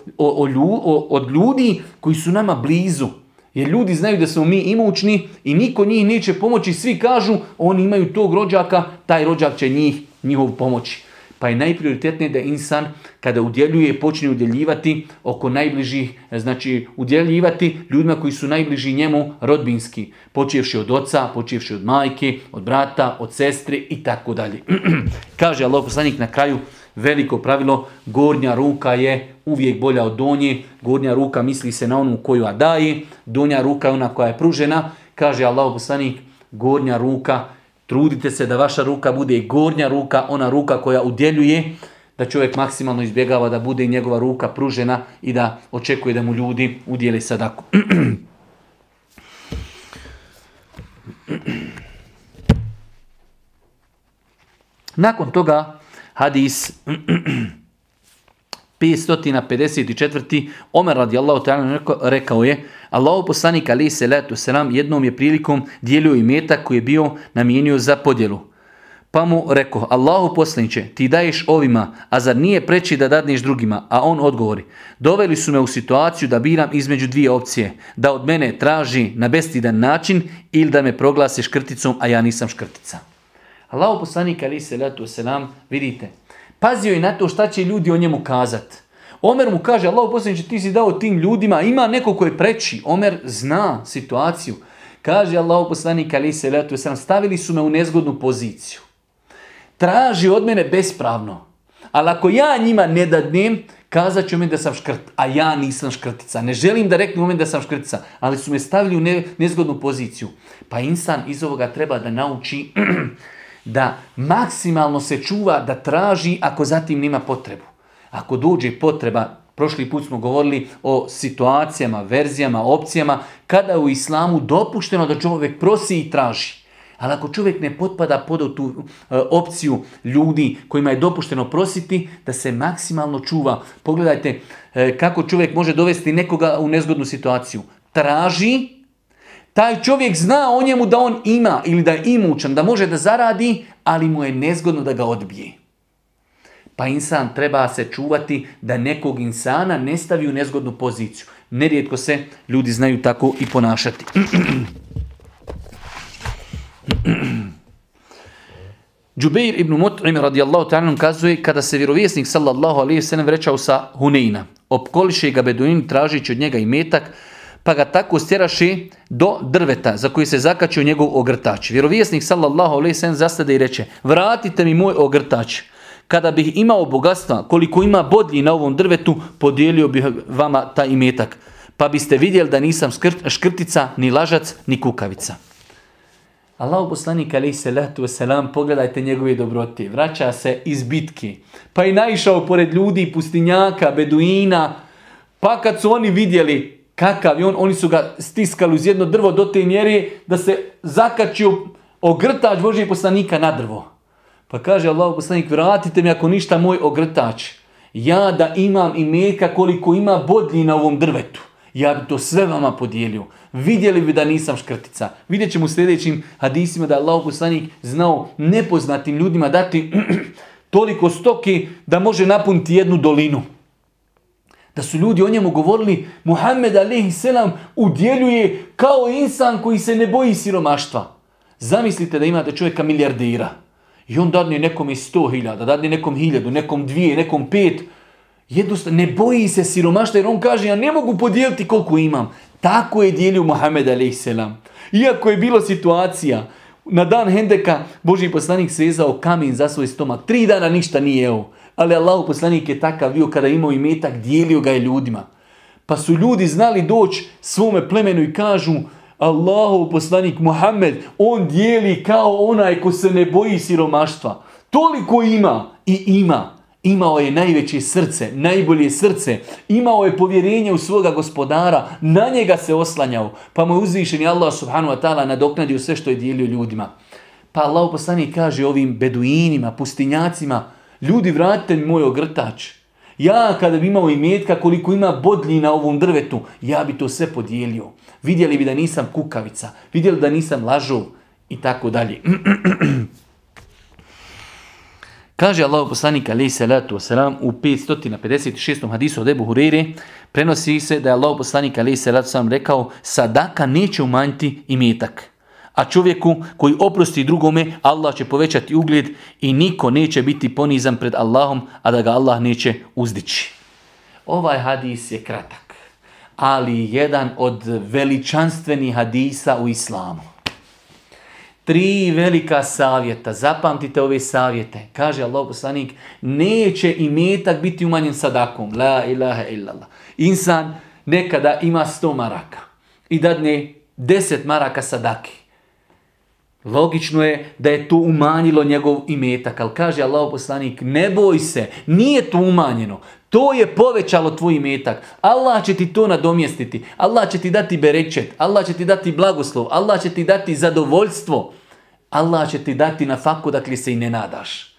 od ljudi koji su nama blizu. Jer ljudi znaju da smo mi imućni i niko njih neće pomoći. Svi kažu oni imaju tog rođaka, taj rođak će njih, njihov pomoći. Pa je najprioritetnije da insan kada udjeljuje počne udjeljivati oko najbližih, znači udjeljivati ljudima koji su najbliži njemu rodbinski. Počevši od oca, počevši od majke, od brata, od sestre i tako dalje. Kaže Allah poslanik na kraju veliko pravilo, gornja ruka je uvijek bolja od donje, gornja ruka misli se na onu koju daje, donja ruka je ona koja je pružena, kaže Allah poslanik, gornja ruka Trudite se da vaša ruka bude gornja ruka, ona ruka koja udjeljuje, da čovjek maksimalno izbjegava da bude njegova ruka pružena i da očekuje da mu ljudi udjeli sadaku. Nakon toga hadis 554. Omer radijallahu ta'ala rekao je Allahu poslanik ali se letu selam jednom je prilikom dijelio i metak koji je bio namijenio za podjelu. Pa mu reko, Allahu poslaniće, ti daješ ovima, a zar nije preći da dadneš drugima? A on odgovori, doveli su me u situaciju da biram između dvije opcije, da od mene traži na bestidan način ili da me proglase škrticom, a ja nisam škrtica. Allahu poslanik ali se letu selam, vidite, pazio je na to šta će ljudi o njemu kazati. Omer mu kaže, Allahu poslaniće, ti si dao tim ljudima, ima neko koji preći. Omer zna situaciju. Kaže Allahu poslanik ali se letu selam, stavili su me u nezgodnu poziciju traži od mene bespravno. Ali ako ja njima ne dadnem, kazat ću mi da sam škrt, a ja nisam škrtica. Ne želim da reknu meni da sam škrtica, ali su me stavili u nezgodnu poziciju. Pa insan iz ovoga treba da nauči da maksimalno se čuva, da traži ako zatim nima potrebu. Ako dođe potreba, prošli put smo govorili o situacijama, verzijama, opcijama, kada u islamu dopušteno da čovjek prosi i traži. Ali ako čovjek ne potpada pod tu e, opciju ljudi kojima je dopušteno prositi, da se maksimalno čuva. Pogledajte e, kako čovjek može dovesti nekoga u nezgodnu situaciju. Traži, taj čovjek zna o njemu da on ima ili da je imućan, da može da zaradi, ali mu je nezgodno da ga odbije. Pa insan treba se čuvati da nekog insana ne stavi u nezgodnu poziciju. Nerijetko se ljudi znaju tako i ponašati. Džubeir ibn Mut'im radijallahu ta'ala kazuje kada se vjerovjesnik sallallahu alaihi sallam vrećao sa Huneyna. Opkoliše ga Beduin tražići od njega i metak, pa ga tako stjeraše do drveta za koji se zakačio njegov ogrtač. Vjerovjesnik sallallahu alaihi sallam zastade i reče vratite mi moj ogrtač. Kada bih imao bogatstva koliko ima bodlji na ovom drvetu, podijelio bih vama taj imetak. Pa biste vidjeli da nisam škrtica, ni lažac, ni kukavica. Allah poslanik alaih salatu wasalam, pogledajte njegove dobrote, vraća se iz bitke, pa je naišao pored ljudi, pustinjaka, beduina, pa kad su oni vidjeli kakav je on, oni su ga stiskali uz jedno drvo do te mjere da se zakačio ogrtač Božije poslanika na drvo. Pa kaže Allah poslanik, vratite mi ako ništa moj ogrtač. Ja da imam i meka koliko ima bodlji na ovom drvetu ja bi to sve vama podijelio. Vidjeli bi da nisam škrtica. Vidjet ćemo u sljedećim hadisima da je Allah poslanik znao nepoznatim ljudima dati toliko stoki da može napuniti jednu dolinu. Da su ljudi o njemu govorili, Muhammed a.s. udjeljuje kao insan koji se ne boji siromaštva. Zamislite da imate čovjeka milijardira. I on dadne nekom sto hiljada, dadne nekom hiljadu, nekom dvije, nekom pet. Jednostavno, ne boji se siromaštva jer on kaže ja ne mogu podijeliti koliko imam. Tako je dijelio Muhammed a.s. Iako je bilo situacija, na dan Hendeka Boži poslanik svezao kamen za svoj stomak. Tri dana ništa nije jeo. Ali Allah poslanik je takav bio kada imao i metak, dijelio ga je ljudima. Pa su ljudi znali doći svome plemenu i kažu Allahu poslanik Muhammed, on dijeli kao onaj ko se ne boji siromaštva. Toliko ima i ima. Imao je najveće srce, najbolje srce. Imao je povjerenje u svoga gospodara. Na njega se oslanjao. Pa mu je uzvišen i Allah subhanahu wa ta'ala nadoknadio sve što je dijelio ljudima. Pa Allah poslanik kaže ovim beduinima, pustinjacima, ljudi vratite mi moj ogrtač. Ja kada bi imao imetka koliko ima bodlji na ovom drvetu, ja bi to sve podijelio. Vidjeli bi da nisam kukavica, vidjeli da nisam lažov i tako dalje. Kaže Allah poslanik alaih salatu wasalam u 556. hadisu od Ebu Hureyre prenosi se da je Allah poslanik alaih salatu wasalam rekao sadaka neće umanjiti imetak. A čovjeku koji oprosti drugome, Allah će povećati ugled i niko neće biti ponizan pred Allahom, a da ga Allah neće uzdići. Ovaj hadis je kratak, ali jedan od veličanstvenih hadisa u islamu. Tri velika savjeta, zapamtite ove savjete. Kaže Allah poslanik, neće i metak biti umanjen sadakom. La ilaha illallah. Insan nekada ima sto maraka i dadne deset maraka sadaki. Logično je da je to umanjilo njegov imetak, ali kaže Allah poslanik, ne boj se, nije to umanjeno. To je povećalo tvoj imetak. Allah će ti to nadomjestiti. Allah će ti dati berečet. Allah će ti dati blagoslov. Allah će ti dati zadovoljstvo. Allah će ti dati na faku dakle se i ne nadaš.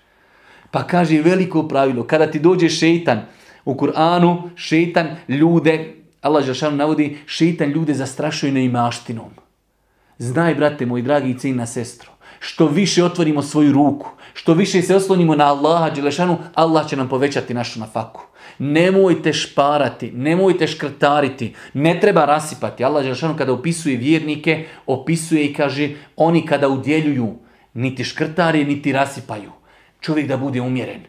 Pa kaže veliko pravilo, kada ti dođe šeitan, u Kur'anu šeitan ljude, Allah Žešanu navodi, šeitan ljude zastrašuje neimaštinom. Znaj, brate moj dragi i cijena sestro, što više otvorimo svoju ruku, što više se oslonimo na Allaha Đelešanu, Allah će nam povećati našu nafaku. Nemojte šparati, nemojte škrtariti, ne treba rasipati. Allah Đelešanu kada opisuje vjernike, opisuje i kaže oni kada udjeljuju, niti škrtari, niti rasipaju. Čovjek da bude umjeren.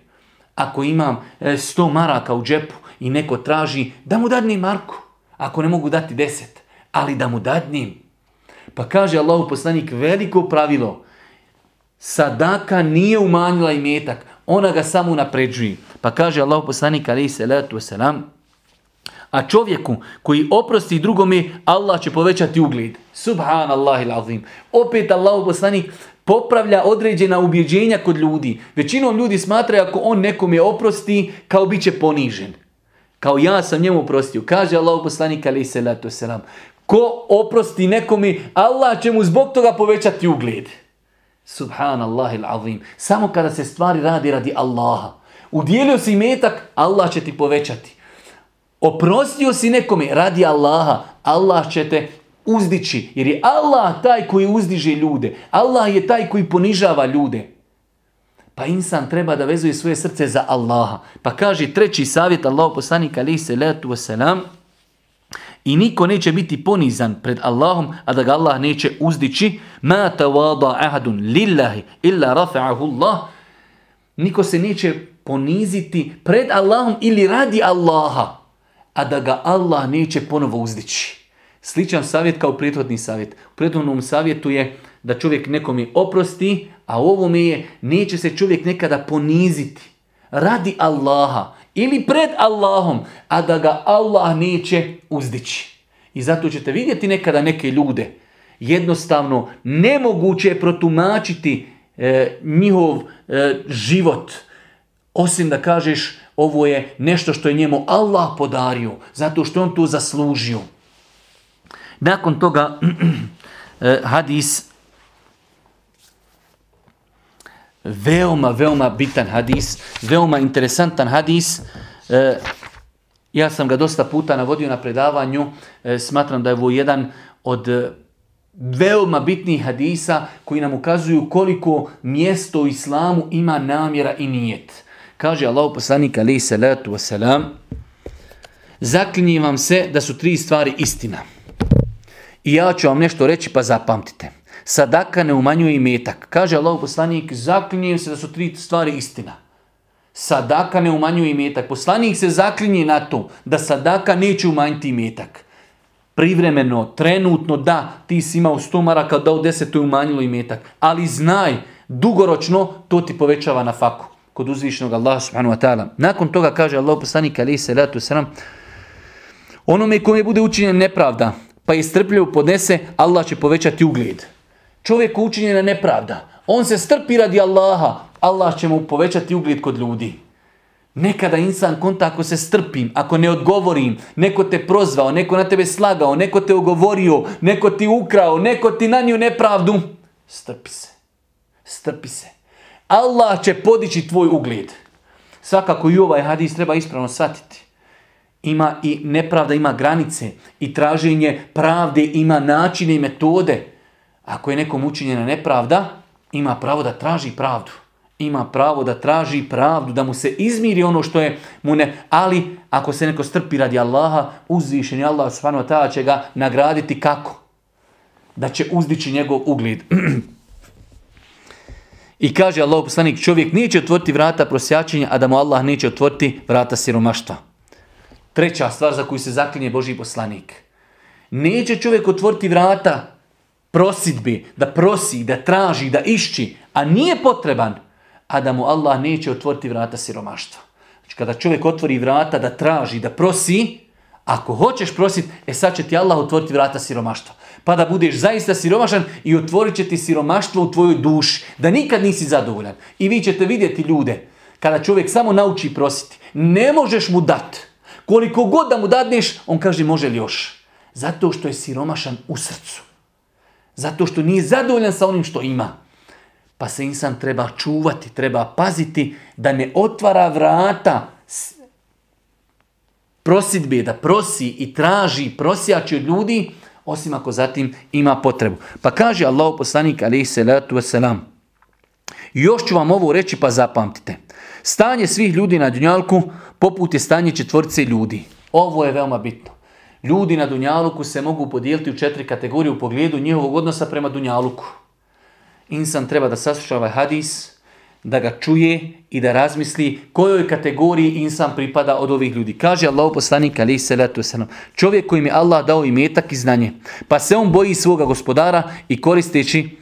Ako imam 100 e, maraka u džepu i neko traži, da mu dadnim marku. Ako ne mogu dati 10, ali da mu dadnim. Pa kaže Allahu poslanik veliko pravilo. Sadaka nije umanjila imetak, ona ga samo napređuje. Pa kaže Allahu poslanik alaihi salatu wasalam, a čovjeku koji oprosti drugome, Allah će povećati ugled. Subhanallah azim. Opet Allahu poslanik popravlja određena ubjeđenja kod ljudi. Većinom ljudi smatraju ako on nekome oprosti, kao bit će ponižen. Kao ja sam njemu oprostio. Kaže Allah poslanik alaih salatu wasalam. Ko oprosti nekome, Allah će mu zbog toga povećati ugled. Subhanallah azim. Samo kada se stvari radi radi Allaha. Udjelio si metak, Allah će ti povećati. Oprostio si nekome radi Allaha, Allah će te uzdići. Jer je Allah taj koji uzdiže ljude. Allah je taj koji ponižava ljude. Pa insan treba da vezuje svoje srce za Allaha. Pa kaže treći savjet Allahu poslanika alaihi salatu wasalam, i niko neće biti ponizan pred Allahom, a da ga Allah neće uzdići. Ma tawada ahadun lillahi illa rafa'ahu Allah. Niko se neće poniziti pred Allahom ili radi Allaha, a da ga Allah neće ponovo uzdići. Sličan savjet kao prethodni savjet. U prethodnom savjetu je da čovjek nekom oprosti, a ovome je neće se čovjek nekada poniziti. Radi Allaha ili pred Allahom, a da ga Allah neće uzdići. I zato ćete vidjeti nekada neke ljude. Jednostavno nemoguće protumačiti e, njihov e, život. Osim da kažeš ovo je nešto što je njemu Allah podario, zato što on to zaslužio. Nakon toga e, hadis veoma, veoma bitan hadis, veoma interesantan hadis. E, ja sam ga dosta puta navodio na predavanju, e, smatram da je ovo jedan od veoma bitnih hadisa koji nam ukazuju koliko mjesto u islamu ima namjera i nijet. Kaže Allah poslanik alaih salatu wasalam, zaklinjem vam se da su tri stvari istina. I ja ću vam nešto reći pa zapamtite. Sadaka ne umanjuje imetak. Kaže Allah poslanik, zaklinjem se da su tri stvari istina. Sadaka ne umanjuje imetak. Poslanik se zaklinje na to da sadaka neće umanjiti imetak. Privremeno, trenutno, da, ti si imao 100 maraka, da u 10 je umanjilo imetak. Ali znaj, dugoročno to ti povećava na faku. Kod uzvišenog Allaha subhanahu wa ta'ala. Nakon toga kaže Allah poslanik alaihi salatu wasalam, onome kome bude učinjen nepravda, pa je strpljivo podnese, Allah će povećati ugled. Čovjek učinjena nepravda. On se strpi radi Allaha. Allah će mu povećati ugled kod ljudi. Nekada insan konta ako se strpim, ako ne odgovorim, neko te prozvao, neko na tebe slagao, neko te ogovorio, neko ti ukrao, neko ti nanio nepravdu. Strpi se. Strpi se. Allah će podići tvoj ugled. Svakako i ovaj hadis treba ispravno shvatiti ima i nepravda, ima granice i traženje pravde ima načine i metode. Ako je nekom učinjena nepravda, ima pravo da traži pravdu. Ima pravo da traži pravdu, da mu se izmiri ono što je mu ne... Ali ako se neko strpi radi Allaha, uzvišeni Allah wa će ga nagraditi kako? Da će uzdići njegov ugled. I kaže Allah poslanik, čovjek neće otvoriti vrata prosjačenja, a da mu Allah neće otvoriti vrata siromaštva. Treća stvar za koju se zaklinje Boži poslanik. Neće čovjek otvoriti vrata prosidbi, da prosi, da traži, da išći, a nije potreban, a da mu Allah neće otvoriti vrata siromaštva. Znači kada čovjek otvori vrata da traži, da prosi, ako hoćeš prositi, e sad će ti Allah otvoriti vrata siromaštva. Pa da budeš zaista siromašan i otvorit će ti siromaštvo u tvojoj duši. Da nikad nisi zadovoljan. I vi ćete vidjeti ljude, kada čovjek samo nauči prositi, ne možeš mu dati. Koliko god da mu dadneš, on kaže može li još. Zato što je siromašan u srcu. Zato što nije zadovoljan sa onim što ima. Pa se insan treba čuvati, treba paziti da ne otvara vrata prosidbe, da prosi i traži prosjači od ljudi, osim ako zatim ima potrebu. Pa kaže Allah poslanik alaihi salatu wasalam, još ću vam ovo reći pa zapamtite. Stanje svih ljudi na Dunjalku poput je stanje četvrce ljudi. Ovo je veoma bitno. Ljudi na Dunjaluku se mogu podijeliti u četiri kategorije u pogledu njihovog odnosa prema Dunjaluku. Insan treba da sasluša ovaj hadis, da ga čuje i da razmisli kojoj kategoriji insan pripada od ovih ljudi. Kaže Allah poslanik ali salatu wasalam, čovjek kojim je Allah dao i metak i znanje, pa se on boji svoga gospodara i koristeći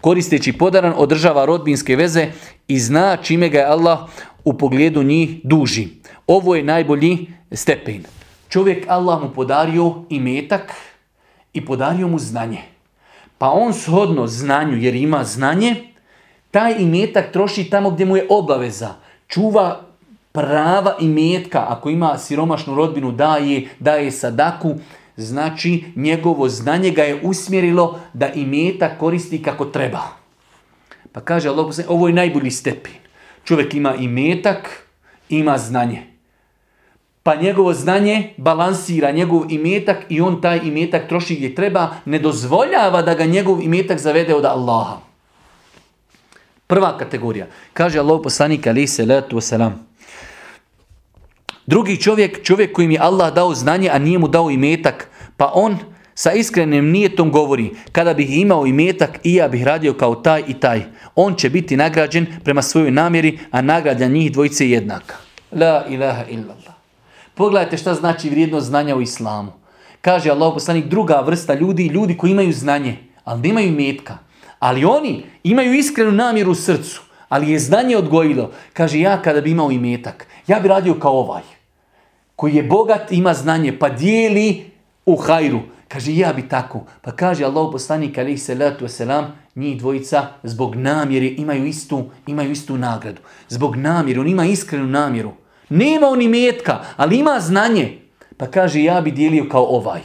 koristeći podaran održava rodbinske veze i zna čime ga je Allah u pogledu njih duži. Ovo je najbolji stepen. Čovjek Allah mu podario i metak i podario mu znanje. Pa on shodno znanju, jer ima znanje, taj imetak troši tamo gdje mu je obaveza. Čuva prava imetka, ako ima siromašnu rodbinu, daje, daje sadaku, znači njegovo znanje ga je usmjerilo da imetak koristi kako treba. Pa kaže Allah, ovo je najbolji stepen. Čovjek ima imetak, ima znanje. Pa njegovo znanje balansira njegov imetak i on taj imetak troši gdje treba, ne dozvoljava da ga njegov imetak zavede od Allaha. Prva kategorija. Kaže Allah poslanik ali se letu. Drugi čovjek, čovjek kojim je Allah dao znanje, a nije mu dao imetak, pa on sa iskrenim nijetom govori, kada bih imao imetak i ja bih radio kao taj i taj, on će biti nagrađen prema svojoj namjeri, a nagrada njih dvojice jednaka. La ilaha illallah. Pogledajte šta znači vrijednost znanja u islamu. Kaže Allah poslanik druga vrsta ljudi, ljudi koji imaju znanje, ali nemaju imetka. Ali oni imaju iskrenu namjeru u srcu, ali je znanje odgojilo. Kaže ja kada bi imao imetak, ja bi radio kao ovaj. Koji je bogat, ima znanje, pa dijeli u hajru. Kaže, ja bi tako. Pa kaže Allah poslanik alaihi salatu wasalam, njih dvojica zbog namjere imaju istu, imaju istu nagradu. Zbog namjere, on ima iskrenu namjeru. Nema on metka, ali ima znanje. Pa kaže, ja bi dijelio kao ovaj.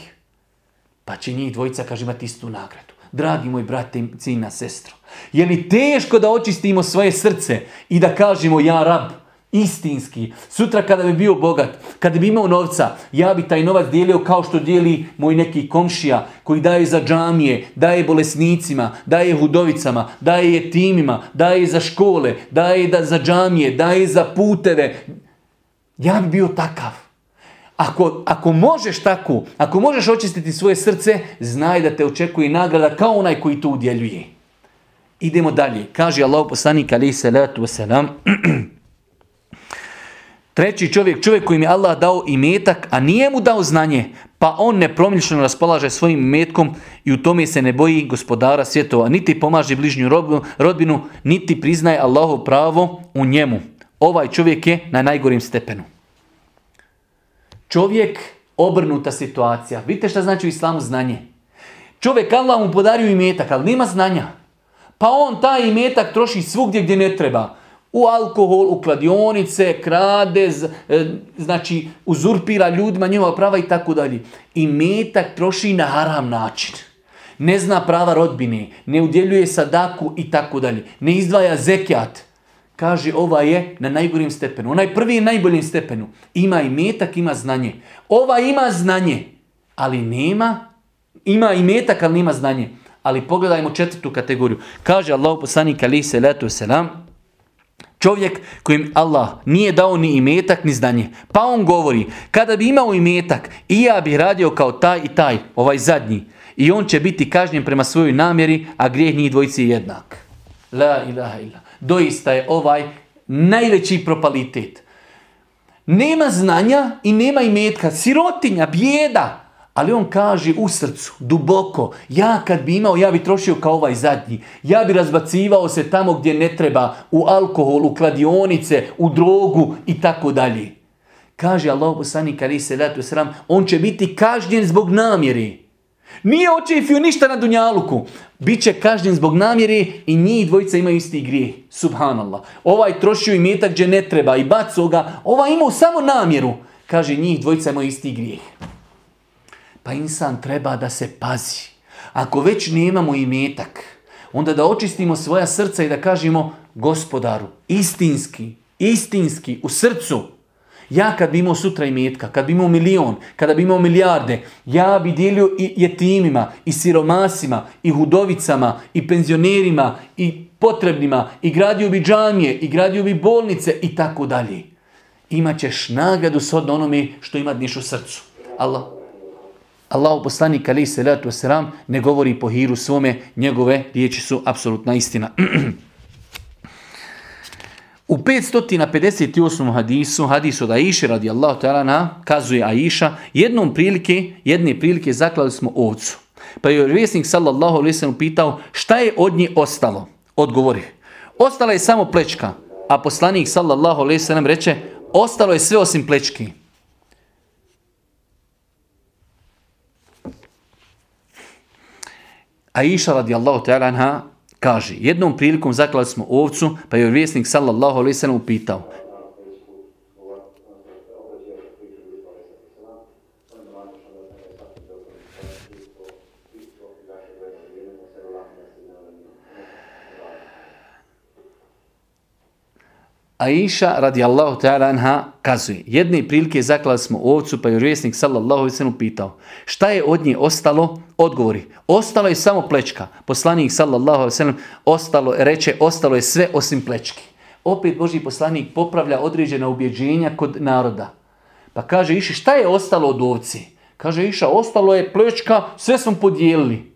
Pa će njih dvojica, kaže, imati istu nagradu. Dragi moj brate, cina sestro, je li teško da očistimo svoje srce i da kažemo, ja rab, istinski. Sutra kada bi bio bogat, kada bi imao novca, ja bi taj novac dijelio kao što dijeli moj neki komšija koji daje za džamije, daje bolesnicima, daje hudovicama, daje timima, daje za škole, daje za džamije, daje za puteve. Ja bi bio takav. Ako, ako možeš tako, ako možeš očistiti svoje srce, znaj da te očekuje nagrada kao onaj koji to udjeljuje. Idemo dalje. Kaže Allah poslanik alaih salatu wasalam, Treći čovjek, čovjek kojim je Allah dao i metak, a nije mu dao znanje, pa on nepromišljeno raspolaže svojim metkom i u tome se ne boji gospodara svjetova, niti pomaže bližnju rodbinu, niti priznaje Allahov pravo u njemu. Ovaj čovjek je na najgorim stepenu. Čovjek, obrnuta situacija. Vidite šta znači u islamu znanje? Čovjek Allah mu podario imetak, ali nema znanja. Pa on taj imetak troši svugdje gdje ne treba u alkohol, u kladionice, krade, e, znači uzurpira ljudima njihova prava i tako dalje. I metak troši na haram način. Ne zna prava rodbine, ne udjeljuje sadaku i tako dalje. Ne izdvaja zekijat. Kaže, ova je na najgorim stepenu. Onaj prvi je najboljim stepenu. Ima i metak, ima znanje. Ova ima znanje, ali nema, ima i metak, ali nema znanje. Ali pogledajmo četvrtu kategoriju. Kaže Allah poslanik ali se letu selam, Čovjek kojim Allah nije dao ni imetak ni znanje. Pa on govori, kada bi imao imetak i ja bih radio kao taj i taj, ovaj zadnji, i on će biti kažnjen prema svojoj namjeri, a grijeh njih dvojici je jednak. La ilaha illa. Doista je ovaj najveći propalitet. Nema znanja i nema imetka. Sirotinja, bijeda. Ali on kaže u srcu, duboko, ja kad bi imao, ja bi trošio kao ovaj zadnji. Ja bi razbacivao se tamo gdje ne treba, u alkohol, u kladionice, u drogu i tako dalje. Kaže Allah poslanik ali se letu sram, on će biti kažnjen zbog namjeri. Nije očefio ništa na Dunjaluku. Biće kažnjen zbog namjeri i njih dvojica imaju isti grijeh. Subhanallah. Ovaj trošio i metak gdje ne treba i bacio ga. Ovaj imao samo namjeru. Kaže njih dvojica imaju isti grijeh. Pa insan treba da se pazi. Ako već nemamo imetak, onda da očistimo svoja srca i da kažemo gospodaru, istinski, istinski, u srcu, Ja kad bi imao sutra imetka, kad bi imao milion, kada bi imao milijarde, ja bi dijelio i jetimima, i siromasima, i hudovicama, i penzionerima, i potrebnima, i gradio bi džamije, i gradio bi bolnice, i tako dalje. Imaćeš nagradu shodno onome što ima u srcu. Allah, Allahu poslanik ali se letu selam ne govori po hiru svome, njegove riječi su apsolutna istina. U 558. hadisu, hadisu od Aisha radijallahu ta'ala na, kazuje Aisha, jednom prilike, jedne prilike zaklali smo ovcu. Pa je vjesnik sallallahu alaihi sallam pitao šta je od nje ostalo? Odgovori, ostala je samo plečka, a poslanik sallallahu alaihi sallam reče, ostalo je sve osim plečki. Aisha radijallahu ta'ala anha kaže, jednom prilikom zaklali smo ovcu, pa je vjesnik sallallahu alaihi sallam upitao, Aisha radijallahu ta'ala anha kazuje, jedne prilike zaklali smo ovcu, pa je vjesnik sallallahu alaihi pitao, šta je od nje ostalo? Odgovori, ostalo je samo plečka. Poslanik sallallahu alaihi ostalo, reče, ostalo je sve osim plečki. Opet Boži poslanik popravlja određena ubjeđenja kod naroda. Pa kaže Iša, šta je ostalo od ovci? Kaže Iša, ostalo je plečka, sve smo podijelili.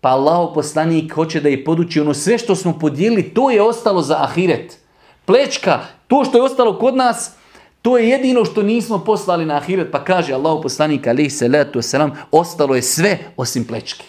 Pa Allah poslanik hoće da je poduči ono sve što smo podijelili, to je ostalo za ahiret plečka, to što je ostalo kod nas, to je jedino što nismo poslali na ahiret. Pa kaže Allah poslanik alaih salatu wasalam, ostalo je sve osim plečke.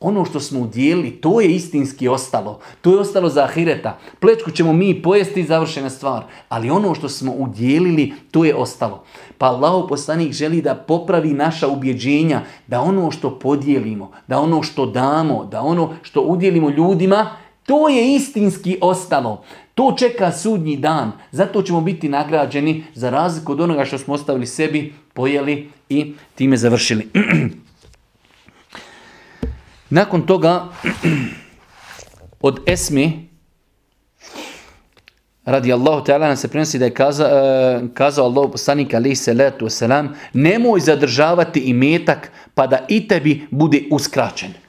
Ono što smo udijeli, to je istinski ostalo. To je ostalo za ahireta. Plečku ćemo mi pojesti i završena stvar. Ali ono što smo udjelili, to je ostalo. Pa Allah poslanik želi da popravi naša ubjeđenja, da ono što podijelimo, da ono što damo, da ono što udjelimo ljudima, to je istinski ostalo. To čeka sudnji dan. Zato ćemo biti nagrađeni za razliku od onoga što smo ostavili sebi, pojeli i time završili. Nakon toga od Esmi radi Allahu ta'ala se prenosi da je kaza, uh, kazao Allah poslanik alaihi salatu wasalam nemoj zadržavati imetak pa da i tebi bude uskraćen.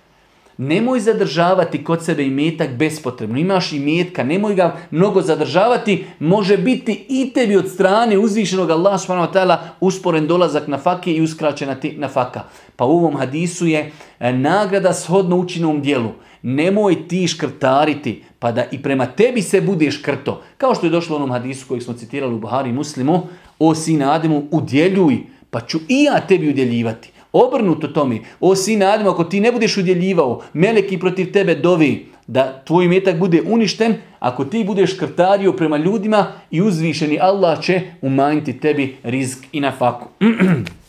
Nemoj zadržavati kod sebe imetak bespotrebno. Imaš imetka, nemoj ga mnogo zadržavati. Može biti i tebi od strane uzvišenog Allah subhanahu usporen dolazak na fake i uskraćena ti na faka. Pa u ovom hadisu je e, nagrada shodno učinom dijelu. Nemoj ti škrtariti, pa da i prema tebi se bude škrto. Kao što je došlo u onom hadisu kojeg smo citirali u Buhari i Muslimu, o sine Ademu, udjeljuj, pa ću i ja tebi udjeljivati. Obrnuto to mi. O sine Adem, ako ti ne budeš udjeljivao, meleki protiv tebe dovi da tvoj metak bude uništen, ako ti budeš krtario prema ljudima i uzvišeni Allah će umanjiti tebi rizk i na faku.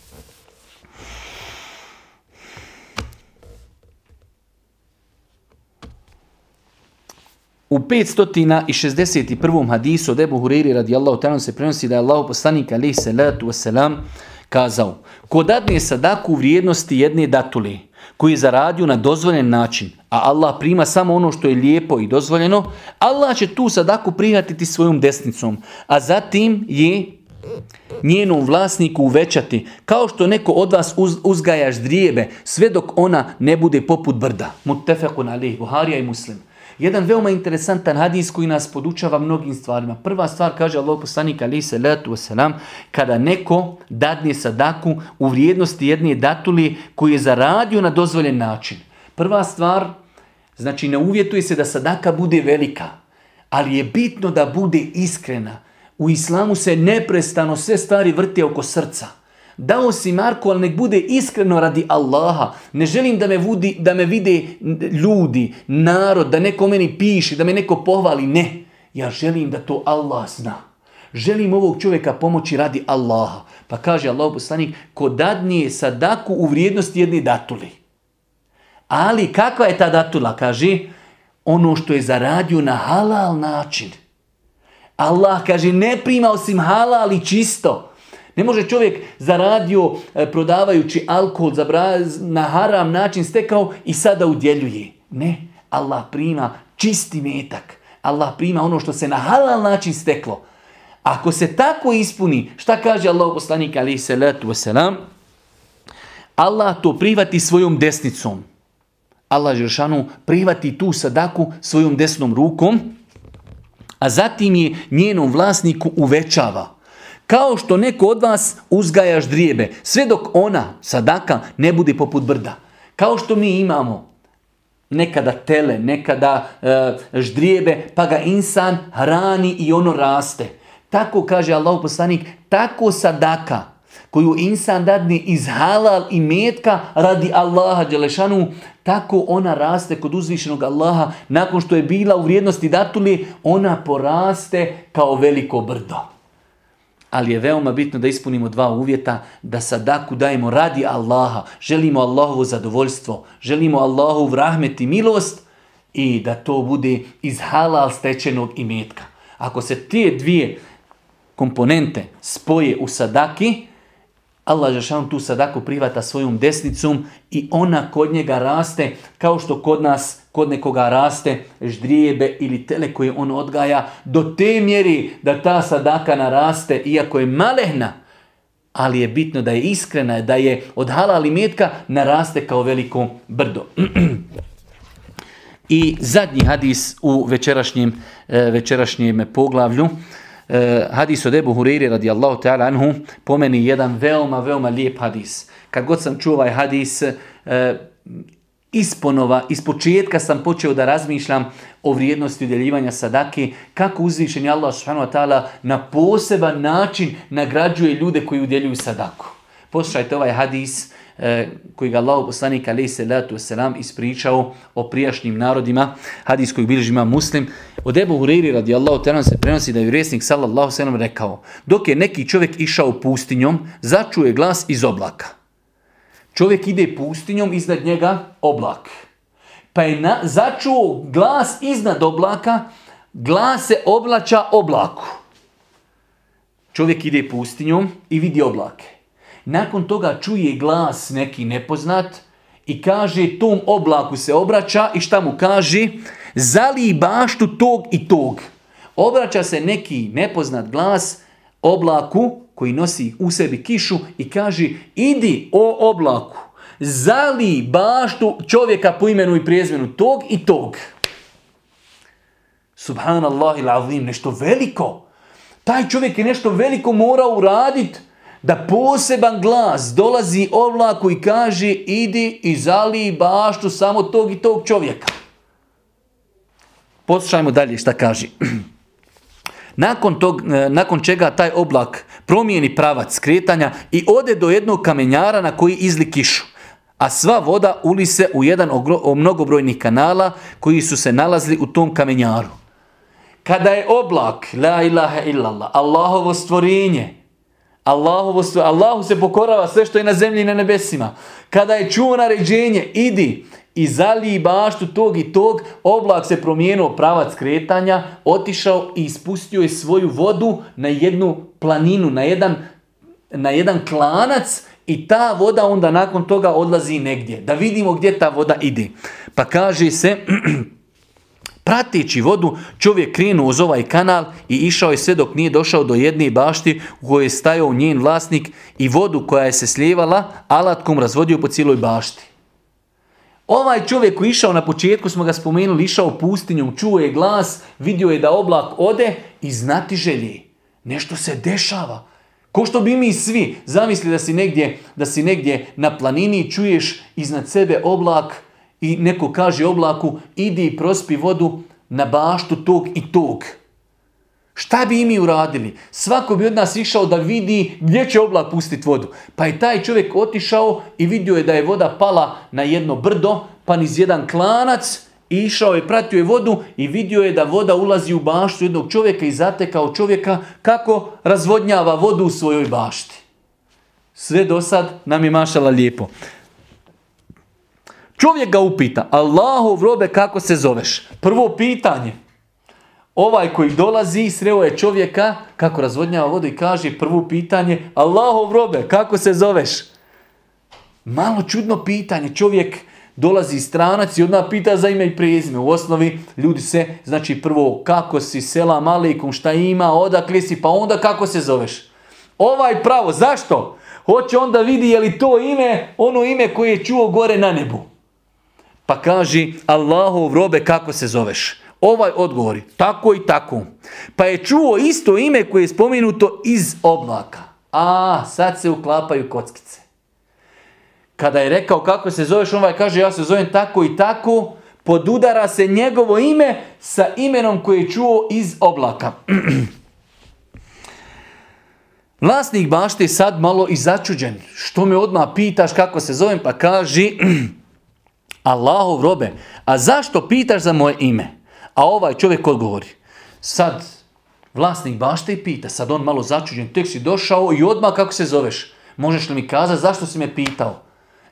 U 561. hadisu od Ebu Huriri radijallahu ta'ala se prenosi da je Allah poslanik alaihi salatu wasalam kazao, ko dadne sadaku u vrijednosti jedne datule, koji je zaradio na dozvoljen način, a Allah prima samo ono što je lijepo i dozvoljeno, Allah će tu sadaku prihvatiti svojom desnicom, a zatim je njenom vlasniku uvećati, kao što neko od vas uz, uzgaja ždrijebe, sve dok ona ne bude poput brda. Muttefekun alih, Buharija i Muslim. Jedan veoma interesantan hadis koji nas podučava mnogim stvarima. Prva stvar kaže Allah poslanik ali se letu wasalam, kada neko dadne sadaku u vrijednosti jedne datuli koji je zaradio na dozvoljen način. Prva stvar, znači ne uvjetuje se da sadaka bude velika, ali je bitno da bude iskrena. U islamu se neprestano sve stvari vrti oko srca. Dao si Marko, ali nek bude iskreno radi Allaha. Ne želim da me, vudi, da me vide ljudi, narod, da neko meni piše, da me neko pohvali. Ne, ja želim da to Allah zna. Želim ovog čovjeka pomoći radi Allaha. Pa kaže Allah poslanik, ko dadnije sadaku u vrijednosti jedne datuli. Ali kakva je ta datula? Kaže, ono što je zaradio na halal način. Allah kaže, ne prima osim halal i čisto. Ne može čovjek zaradio e, prodavajući alkohol na haram način stekao i sada udjeljuje. Ne, Allah prima čisti metak. Allah prima ono što se na halal način steklo. Ako se tako ispuni, šta kaže Allah poslanik alaihi salatu wasalam? Allah to prihvati svojom desnicom. Allah Žešanu prihvati tu sadaku svojom desnom rukom, a zatim je njenom vlasniku uvećava. Kao što neko od vas uzgaja ždrijebe, sve dok ona, sadaka, ne bude poput brda. Kao što mi imamo nekada tele, nekada e, ždrijebe, pa ga insan hrani i ono raste. Tako kaže Allah poslanik, tako sadaka koju insan dadne iz halal i metka radi Allaha Đelešanu, tako ona raste kod uzvišenog Allaha. Nakon što je bila u vrijednosti datuli, ona poraste kao veliko brdo. Ali je veoma bitno da ispunimo dva uvjeta, da sadaku dajemo radi Allaha, želimo Allahovo zadovoljstvo, želimo Allahu rahmet i milost i da to bude iz halal stečenog imetka. Ako se te dvije komponente spoje u sadaki, Allah Žešan tu sadaku privata svojom desnicom i ona kod njega raste kao što kod nas, kod nekoga raste ždrijebe ili tele koje on odgaja do te mjeri da ta sadaka naraste iako je malehna, ali je bitno da je iskrena, da je od halal metka naraste kao veliko brdo. I zadnji hadis u večerašnjem, e, večerašnjem poglavlju, Eh, hadis od Ebu Hureyri radijallahu ta'ala anhu pomeni jedan veoma, veoma lijep hadis. Kad god sam čuo ovaj hadis, uh, isponova, iz početka sam počeo da razmišljam o vrijednosti udjeljivanja sadake, kako uzvišen je Allah subhanahu na poseban način nagrađuje ljude koji udjeljuju sadaku. Poslušajte ovaj hadis, koji ga Allah poslanik alaih salatu wasalam ispričao o prijašnjim narodima, hadis koji bilježi ima muslim. Od Ebu Hureyri radijallahu ta'ala se prenosi da je vjesnik sallallahu sallam rekao, dok je neki čovjek išao pustinjom, začuje glas iz oblaka. Čovjek ide pustinjom, iznad njega oblak. Pa je na, začuo glas iznad oblaka, glas se oblača oblaku. Čovjek ide pustinjom i vidi oblake. Nakon toga čuje glas neki nepoznat i kaže tom oblaku se obraća i šta mu kaže? Zali baštu tog i tog. Obraća se neki nepoznat glas oblaku koji nosi u sebi kišu i kaže idi o oblaku, zali baštu čovjeka po imenu i prijezmenu tog i tog. Subhanallah il nešto veliko. Taj čovjek je nešto veliko morao uraditi da poseban glas dolazi ovlaku i kaže idi i zali baštu samo tog i tog čovjeka. Poslušajmo dalje šta kaže. Nakon, tog, e, nakon čega taj oblak promijeni pravac skretanja i ode do jednog kamenjara na koji izli kišu. A sva voda uli se u jedan od mnogobrojnih kanala koji su se nalazili u tom kamenjaru. Kada je oblak, la ilaha illallah, Allahovo stvorenje, Allahovo Allahu se pokorava sve što je na zemlji i na nebesima. Kada je čuo naređenje, idi i zaliji baštu tog i tog, oblak se promijenuo pravac kretanja, otišao i ispustio je svoju vodu na jednu planinu, na jedan, na jedan klanac i ta voda onda nakon toga odlazi negdje. Da vidimo gdje ta voda ide. Pa kaže se... Prateći vodu, čovjek krenuo uz ovaj kanal i išao je sve dok nije došao do jedne bašti u kojoj je stajao njen vlasnik i vodu koja je se slijevala alatkom razvodio po cijeloj bašti. Ovaj čovjek koji išao na početku, smo ga spomenuli, išao pustinjom, čuo je glas, vidio je da oblak ode i znati želje. Nešto se dešava. Ko što bi mi svi zamisli da si negdje, da si negdje na planini čuješ iznad sebe oblak, i neko kaže oblaku, idi i prospi vodu na baštu tog i tog. Šta bi i mi uradili? Svako bi od nas išao da vidi gdje će oblak pustiti vodu. Pa je taj čovjek otišao i vidio je da je voda pala na jedno brdo, pa niz jedan klanac, išao je, pratio je vodu i vidio je da voda ulazi u baštu jednog čovjeka i zatekao čovjeka kako razvodnjava vodu u svojoj bašti. Sve do sad nam je mašala lijepo. Čovjek ga upita, Allahov robe kako se zoveš? Prvo pitanje. Ovaj koji dolazi, sreo je čovjeka kako razvodnjava vodu i kaže prvo pitanje, Allahov robe kako se zoveš? Malo čudno pitanje, čovjek dolazi stranac i odmah pita za ime i prezime. U osnovi ljudi se, znači prvo kako si, selam aleikum, šta ima, odakle si, pa onda kako se zoveš. Ovaj pravo, zašto? Hoće onda vidi je li to ime, ono ime koje je čuo gore na nebu. Pa kaži Allahov robe kako se zoveš. Ovaj odgovori, tako i tako. Pa je čuo isto ime koje je spomenuto iz oblaka. A, sad se uklapaju kockice. Kada je rekao kako se zoveš, ovaj kaže ja se zovem tako i tako, podudara se njegovo ime sa imenom koje je čuo iz oblaka. Vlasnik bašte je sad malo i začuđen. Što me odmah pitaš kako se zovem? Pa kaži, Allahov robe, a zašto pitaš za moje ime? A ovaj čovjek odgovori, sad vlasnik bašte i pita, sad on malo začuđen, tek si došao i odmah kako se zoveš? Možeš li mi kazati zašto si me pitao?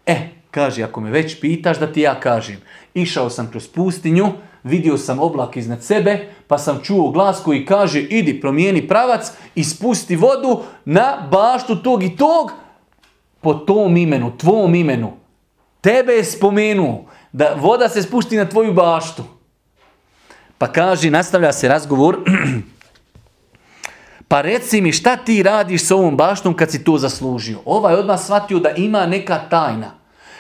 E, kaže, ako me već pitaš da ti ja kažem. Išao sam kroz pustinju, vidio sam oblak iznad sebe, pa sam čuo glas koji kaže idi promijeni pravac i spusti vodu na baštu tog i tog po tom imenu, tvom imenu. Tebe je spomenuo da voda se spusti na tvoju baštu. Pa kaže, nastavlja se razgovor, pa reci mi šta ti radiš s ovom baštom kad si to zaslužio. Ovaj odmah shvatio da ima neka tajna.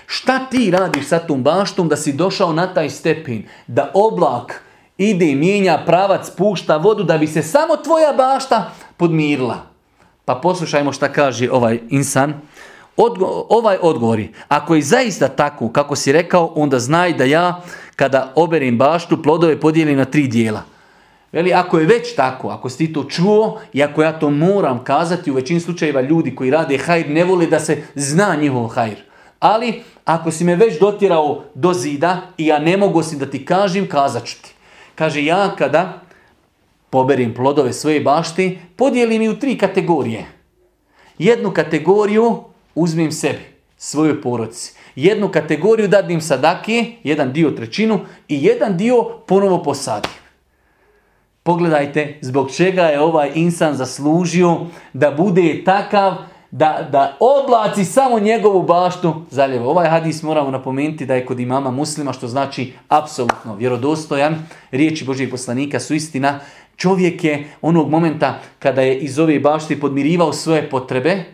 Šta ti radiš sa tom baštom da si došao na taj stepin, da oblak ide i mijenja pravac, pušta vodu, da bi se samo tvoja bašta podmirila. Pa poslušajmo šta kaže ovaj insan. Odgo ovaj odgovori, ako je zaista tako kako si rekao, onda znaj da ja kada oberim baštu plodove podijelim na tri dijela. Veli, ako je već tako, ako si to čuo i ako ja to moram kazati, u većini slučajeva ljudi koji rade hajr ne vole da se zna njihov hajr. Ali ako si me već dotjerao do zida i ja ne mogu si da ti kažem, kazat ću ti. Kaže, ja kada poberim plodove svoje bašti, podijelim i u tri kategorije. Jednu kategoriju uzmem sebi, svojoj poroci. Jednu kategoriju dadim sadake, jedan dio trećinu i jedan dio ponovo posadim. Pogledajte zbog čega je ovaj insan zaslužio da bude takav da, da oblaci samo njegovu baštu zaljeva. Ovaj hadis moramo napomenuti da je kod imama muslima, što znači apsolutno vjerodostojan. Riječi Božijeg poslanika su istina. Čovjek je onog momenta kada je iz ove bašti podmirivao svoje potrebe,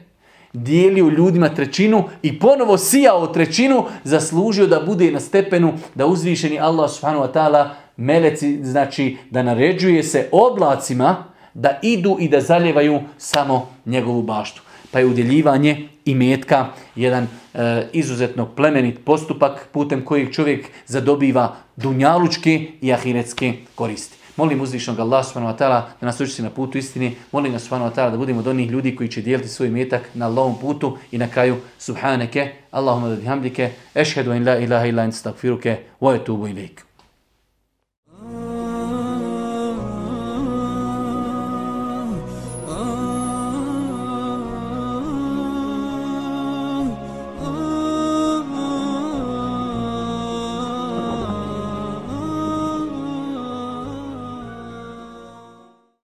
dijelio ljudima trećinu i ponovo sijao trećinu, zaslužio da bude na stepenu da uzvišeni Allah subhanahu wa ta'ala meleci, znači da naređuje se oblacima da idu i da zaljevaju samo njegovu baštu. Pa je udjeljivanje i metka jedan e, izuzetno plemenit postupak putem kojeg čovjek zadobiva dunjalučke i ahiretske koristi. Molim uzvišnog Allah subhanahu wa ta'ala da nas učiti na putu istini. Molim nas subhanahu wa ta'ala da budemo od onih ljudi koji će dijeliti svoj metak na Allahom putu i na kraju subhaneke. Allahumma bihamdike. Ešhedu in la ilaha illa in stakfiruke. Wa etubu ilaik.